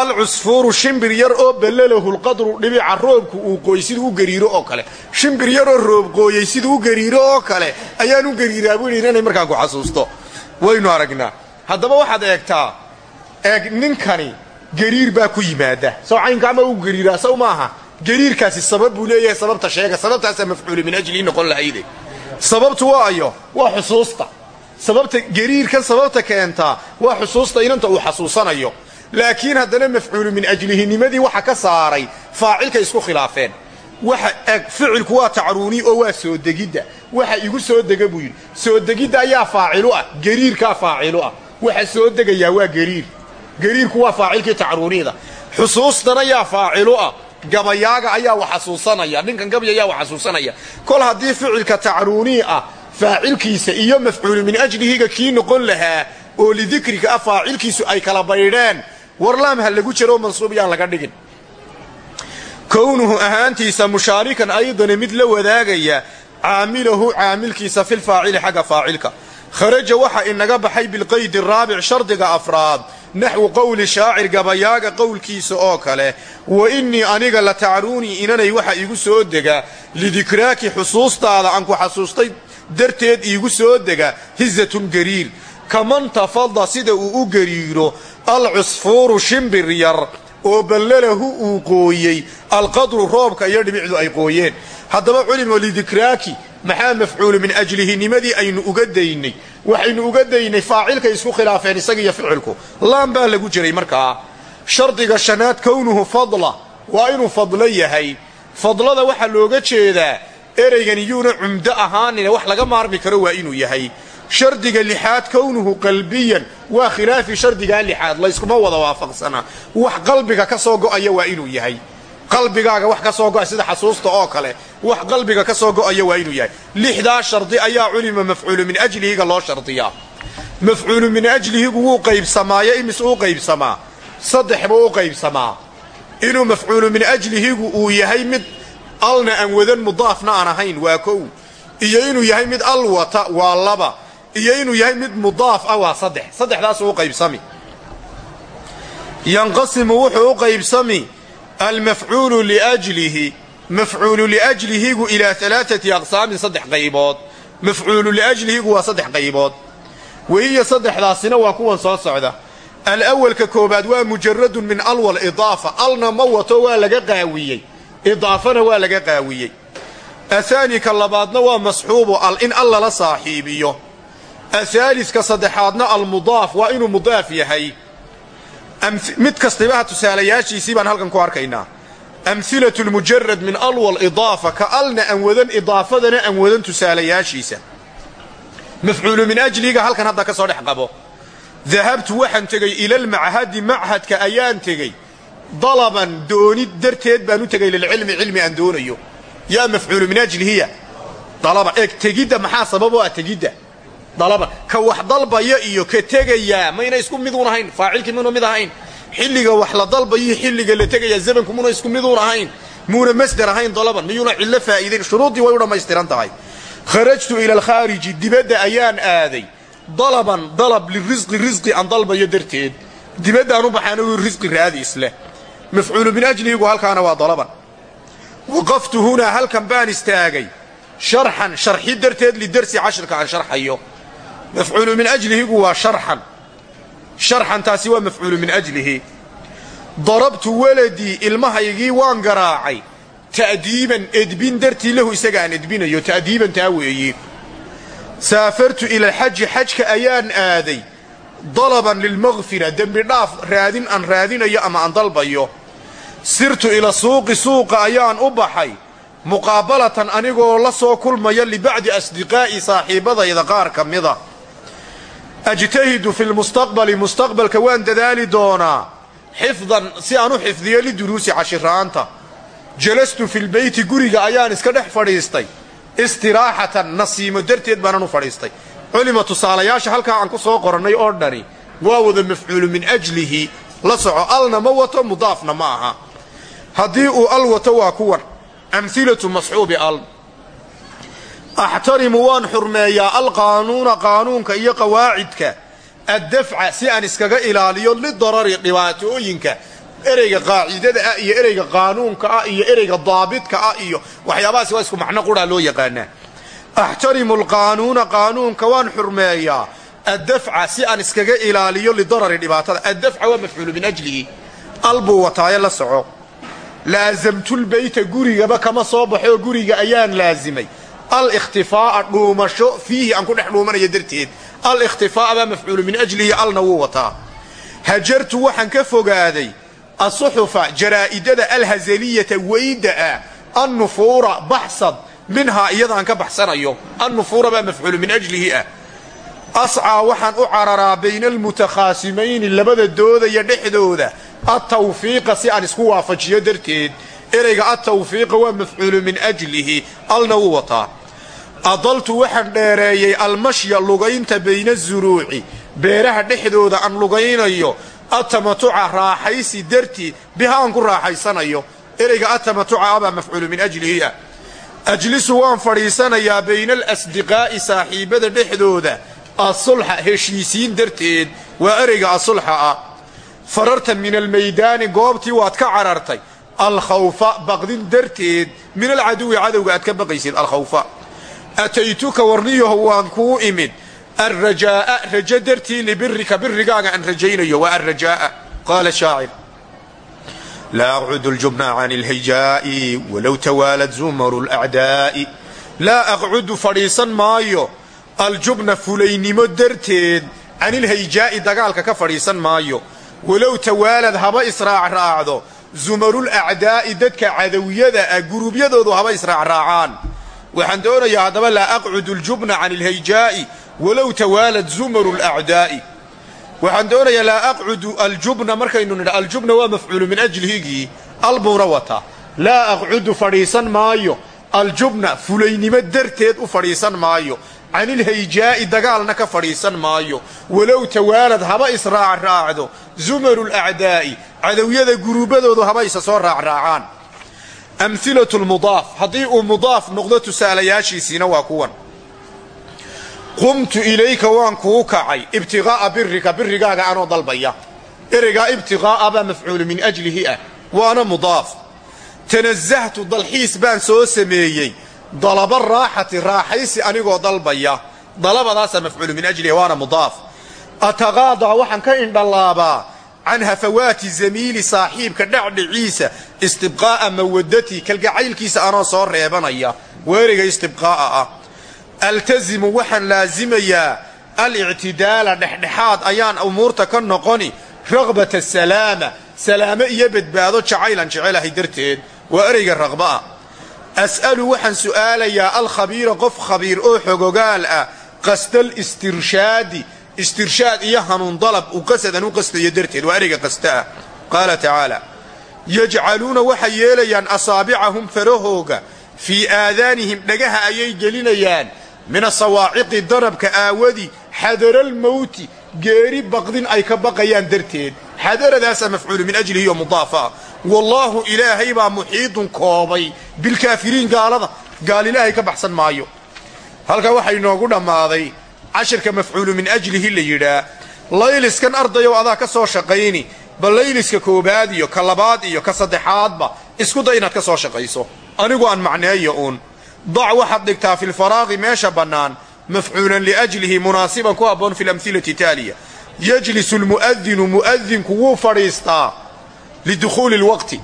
alcusfuuru shimbir yar oo ballalahu lqadru dhibica roobku uu qooy siduu u gariiro oo kale. Shimbir yaroo roobqooyey siduu u gariiro oo kale. Ayaan u gariiraa buu yidhi inanay markaan ku xasuusto. Waynu aragnaa haddaba waxaad eegtaa eeg ninkani gariir baa ku yimaada. Sow caynkaama u gariiraa sow maaha gariirkaasi sabab buu leeyahay sababta sheega sababtaasaa mafcuulu min ajlii noqon lahayde sababtu waa ayo waa xusuusta. Sababta gariirkan sababta keentaa waa xusuusta inanta uu xasuusanayo. Laakiin haddana mafcuulu min ajlihinimadii waxa ka saaray faacilka isku khilaafeen. Waxa ficilku waa tacruuni oo waa soo degidda waxa igu soo dega buu yidhi. Soo degidda ayaa faacilu ah gariirkaa faacilu ah waxa soo degayaa waa gariir. Gariirku waa faacilkii tacruunida xusuustana yaa faacilu ah. Gabayaaga ayaa wax xasuusanaya. Ninkan gabay ayaa wax xasuusanaya. Kol haddii ficilka tacruunii ah faacilkiisa iyo mafcuulu min ajlihiga kii noqon lahaa oo lidikrika ah faacilkiisu ay kala baydheen warlaam ha lagu jiro mansuub yaan laga dhigin. Kownuhu ahaantiisa mushaarikan aydana mid la wadaagaya caamilahu caamilkiisa filfaacili xagga faacilka kharaja waxa inaga baxay bilqaydi araabic shardiga afraad naxwu qowli shaacir gabayaaga qowlkiisa oo kale wa innii aniga la tacruunii inanay waxa igu soo dega lidikraaki xusuustaada aan ku xasuustay darteed iigu soo dega hizatun gariir. Kaman tafada sida uu u gariiro alcusfuuru shimbir yar oo ballalahu uu qooyey. Alqadru roobka iyo dhibicdu ay qooyeen. Haddaba culimo lidikraaki maxaa mafcuulu min ajlihinimadii aynu uga daynay? Waxaynu uga daynay faacilkay isku khilaafeen isagiiyo ficilku. Laan baa lagu jiray markaa shardiga shanaad kownuhu fadla. Waa inuu fadlo yahay. Fadlada waxaa looga jeedaa ereygan yuuna cumdo ahaanina wax laga maarmi karo waa inuu yahay shardiga lixaad kownuhu qalbiyan waa khilaafi shardigaa lixaad layskuma wada waafaqsanaa wax qalbiga ka soo go'aya waa inuu yahay. Qalbigaaga wax ka soo go'a sida xasuusta oo kale wax qalbiga ka soo go'aya waa inuu yahay. Lixdaa shardi ayaa culima mafcuulu min ajlihiga loo shardiyaa. Mafcuulu min ajlihigu wuu qaybsamaayo imis uu qaybsamaa? Saddex buu u qaybsamaa. Inuu mafcuulu min ajlihigu uu yahay mid alna aan wadan mudaafna aan ahayn waa kow. Iyo inuu yahay mid al wata waa laba iyo inuu yahay mid mudaaf ah waa saddex. Saddexdaasuu u qaybsami. Yanqasimu wuxuu u qaybsami almafcuulu liajlihi. Mafcuulu liajlihigu ilaa alaaati aqsaamin saddex qaybood. Mafcuulu liajlihigu waa saddex qaybood. Wahiya saddexdaasina waa kuwan soo socda. Alawalka koobaad waa mujaradun min alwal idaafa. Alna ma wato waa laga qaawiyey. Idaafana waa laga qaawiyey. Ahaani ka labaadna waa masxuubu al in al lala saaxiibiyo ahaaliska saddexaadna almudaaf waa inuu mudaaf yahay. Mid kastibaha tusaalayaashiisii baan halkan ku arkaynaa. Amhilatu lmujarad min alwal idaafa ka alna aan wadan idaafadana aan wadan tusaalayaashiisa. Mafcuulu min ajliga halkan hadda ka soo dhex qabo. Dahabtu waxaan tegey ilalmachadi machadka ayaan tegey dalaban doonid darteed baan u tegay lilcilmi cilmi aan doonayo. Yaa mafcuulu min ajlihiya dalaba eeg tegidda maxaa sababoo ah tegidda dalaba ka wax dalbaya iyo ka tegayaa mayna isku miduun ahayn faacilkii muna mid ahayn. Xilliga wax la dalbayo xilliga la tegayaa zamanku muna isku miduun ahayn. Muuna masder ahayn dalaban miyuuna cillo faa'iidayn? Shuruuddii way u dhammaystiran tahay. Kharajtu ila alkhaariji dibadda ayaan aaday. Dalaban dalab lirisqi risqi aan dalbayo darteed. Dibaddaan u baxaana uu risqi raadi isleh mafcuulu min ajlihigu halkaana waa dalaban. Waqaftu hunaa halkan baan istaagay. Sharxan sharxi darteed lidarsi cashirka aan sharxayo mafcuulu min ajlihigu waa sharxan sharxan taasi waa mafcuulu min ajlihi darabtu waladii ilmahaygii waan garaacay ta'diiban edbin dartii lahu isaga aan edbinayo ta'diiban taa weeye saafartu ila alxaji xajka ayaan aaday dalaban lilmakfira dembi dhaaf raadin aan raadinayo ama aan dalbayo sirtu ila suuqi suuqa ayaan u baxay muqaabalatan anigoo la soo kulmaya libacdi asdiqaa'i saaxiibadayda qaar ka mida ajtahidu fi lmustaqbali mustaqbalka waan dadaali doonaa xifdan si aan u xifdiyo liduruusi cashiraanta jalastu fi lbeyti guriga ayaan iska dhex fadhiistay istiraaxatan nasiimo darteed baanan u fadhiistay culima tusaalayaasha halkaa aan ku soo qorannay oo dhani waa wada mafcuulu min ajlihi la soco alna ma wato mudaafna ma aha haddii uu al wato waa kuwan amhilatu masxuubi al axtarimu waan xurmeeyaa alqaanuuna qaanuunka iyo qawaacidka addafca si aan iskaga ilaaliyo lidarari dhibaatooyinka ereyga qaacidada ah iyo ereyga qaanuunka ah iyo ereyga daabidka ah iyo waxyaabahaasi waa isku macno quraa loo yaqaanaa axtarimu alqaanuuna qaanuunka waan xurmeeyaa addafca si aan iskaga ilaaliyo lidarari dhibaatada addafca waa mafcuulu min ajlihi al buu wataaye la soco laasamtulbeyta gurigaba kama soo baxoo guriga ayaan laasimay alikhtifaa'a dhuumasho fiihi aan ku dhex dhuumanayo darteed alikhtifaa'a baa mafcuulu min ajlihi alna wuu wataa hajartu waxaan ka fogaaday asuxufa jaraa'idada alhazaliyata weyda ah annufuura baxsad minhaa iyadaan ka baxsanayo annufuura baa mafcuulu min ajlihi ah ascaa waxaan u cararaa bayna almutakhaasimayni labada doodaya dhexdooda attawfiiqa si aan isku waafajiyo darteed ereyga attawfiiqa waa mafcuulu min ajlihi alna wuu wataa adaltu waxaan dheereeyey almashya lugaynta bayna azuruuci beeraha dhexdooda aan lugaynayo atamatuca raaxaysi dartii biha aan ku raaxaysanayo ereyga atamatuca abaa mafcuulu min ajlihi ah. Ajlisu waan fadhiisanayaa bayna alasdiqaa'i saaxiibada dhexdooda asulxa heshiisiin darteed waa ereyga asulxa ah. Fararta min almaydaani goobtii waad ka carartay alkhawfa baqdin darteed min alcaduwi cadowga aad ka baqaysid alkhawfa ataytuka warniyaho waan kuu imid alrajaa'a rajo dartii libirika birigaaga aan rajaynayo waa alrajaa'a qaala shaacir laa aqcudu ljubna can ilhijaa'i walow tawaalad zumaru lacdaa'i laa aqcudu fadhiisan maayo aljubna fulaynimo darteed can ilhayjaa'i dagaalka ka fadhiisan maayo walow tawaalad haba israacraacdo zumarul acdaa'i dadka cadawiyada ah guruubyadoodu haba israacraacaan waxaan doonayaa haddaba laa aqcudu aljubna can ilhayjaa'i walow tawaalad zumaru lacdaa'i waxaan doonayaa laa aqcudu aljubna markaynu nidha aljubna waa mafcuulu min ajlihigii albuuna wata. Laa aqcudu fadhiisan maayo aljubna fulaynimo darteed u fadhiisan maayo. Canilhayjaa'i dagaalna ka fadhiisan maayo. Walow tawaalad haba israacraacdo zumaru lacdaa'i cadowyada guruubadoodu haba isa soo raacraacaan amhilatu lmudaaf haddii uu mudaaf noqdo tusaalayaashiisiina waa kuwan. Qumtu ilayka waan kuu kacay. Ibtiqaa'a birika birigaaga anoo dalbaya. Ereygaa ibtiqaa'a baa mafcuulu min ajlihi ah. Waana mudaaf. Tanasahtu dalxiis baan soo sameeyey. Dalaba raaxati raaxaysi anigoo dalbaya. Dalabadaasa mafcuulu min ajlihi waana mudaaf. Ataqaadaa waxaan ka indhalaabaa can hafawaati zamiili saaxiibka dhacdhiciisa istibqaa'a mawadati kalgacaylkiisa anoo soo reebanaya weeriga istibqaa'a ah altazimu waxaan laasimayaa alictidaala dhexdhexaad ayaan umuurta ka noqoni raqbata salaama salaamo iyo badbaado jacaylan jecelahay darteed waa ereyga raqba'a as'alu waxaan su'aalayaa alkhabiira qof khabiir oo xogogaal ah qasdal istirshaadi istirshaad iyo hanuun dalab uu qasadan u qastayo darteed waa ereyga qasta. Ah qaala tacaala yajcaluuna waxay yeelayaan asaabicahum farahooga fii aadaanihim dhagaha ayay gelinayaan min asawaaciqi darabka aawadi xadaralmowti geeri baqdin ay ka baqayaan darteed. Xadaradaasa mafcuulu min ajlihi oo mudaafa. Wallaahu ilaahay baa muxiidun koobay bilkaafiriin gaalada gaal ilaahay ka baxsan maayo. Halkaa waxaa inoogu dhammaaday cashirka mafcuulu min ajlihi la yidhaa layliskan ardayow adaa ka soo shaqayni bal layliska koobaad iyo ka labaad iyo ka saddexaadba isku day inaad ka soo shaqayso. Anigu aan macneeyo uun. Dac waxaad dhigtaa filfaraaqi meesha bannaan mafcuulan liajlihi munaasiban ku habboon fi lamhilati taaliya. Yajlisu lmu'adinu mu'adinku wuu fadhiistaa lidukhuuli lwaqti.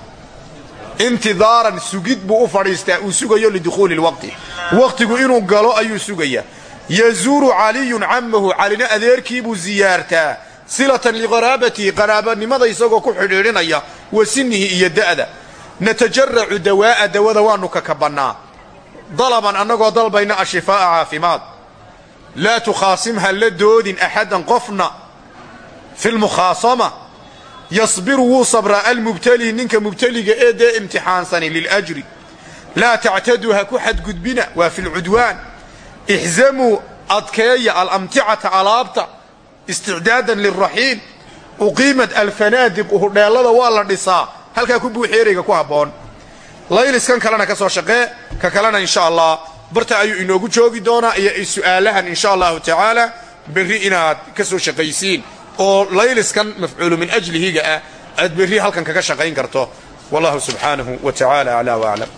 Intidaaran sugid buu u fadhiistaa uu sugayo lidukhuuli lwaqti. Waqtigu inuu galo ayuu sugayaa yazuuru caliyun cammahu calina adeerkiibuu siyaartaa silatan liqaraabatihi qaraabanimada isagoo ku xidhiidhinaya wa sinihi iyo da'da natajaracu dawaa'a dawada waannu kakabannaa dalaban annagoo dalbayna ashifaa'a caafimaad laa tukhaasim ha la doodin axadan qofna fi lmukhaasama yasbiru wuu sabraa almubtali ninka mubteliga ee dee imtixaansani liljri laa tactaduu ha ku xadgudbina waa fi lcudwaan ixzamuu adkeeya alamticata alaabta isticdaadan liraxiil uqiimad alfanaadiq uhudheellada waa la dhisaa halkaa ku buuxi ereyga ku habboon layliskan kalena ka soo shaqee ka kalena insha allah barta ayuu inoogu joogi doonaa iyo su'aalahan insha allahu tacaala berri inaad ka soo shaqaysiin oo layliskan mafcuulu min ajlihiga ah aad berri halkan kaga shaqayn karto wallahu subxaanahu wa tacaala aclaa waaclam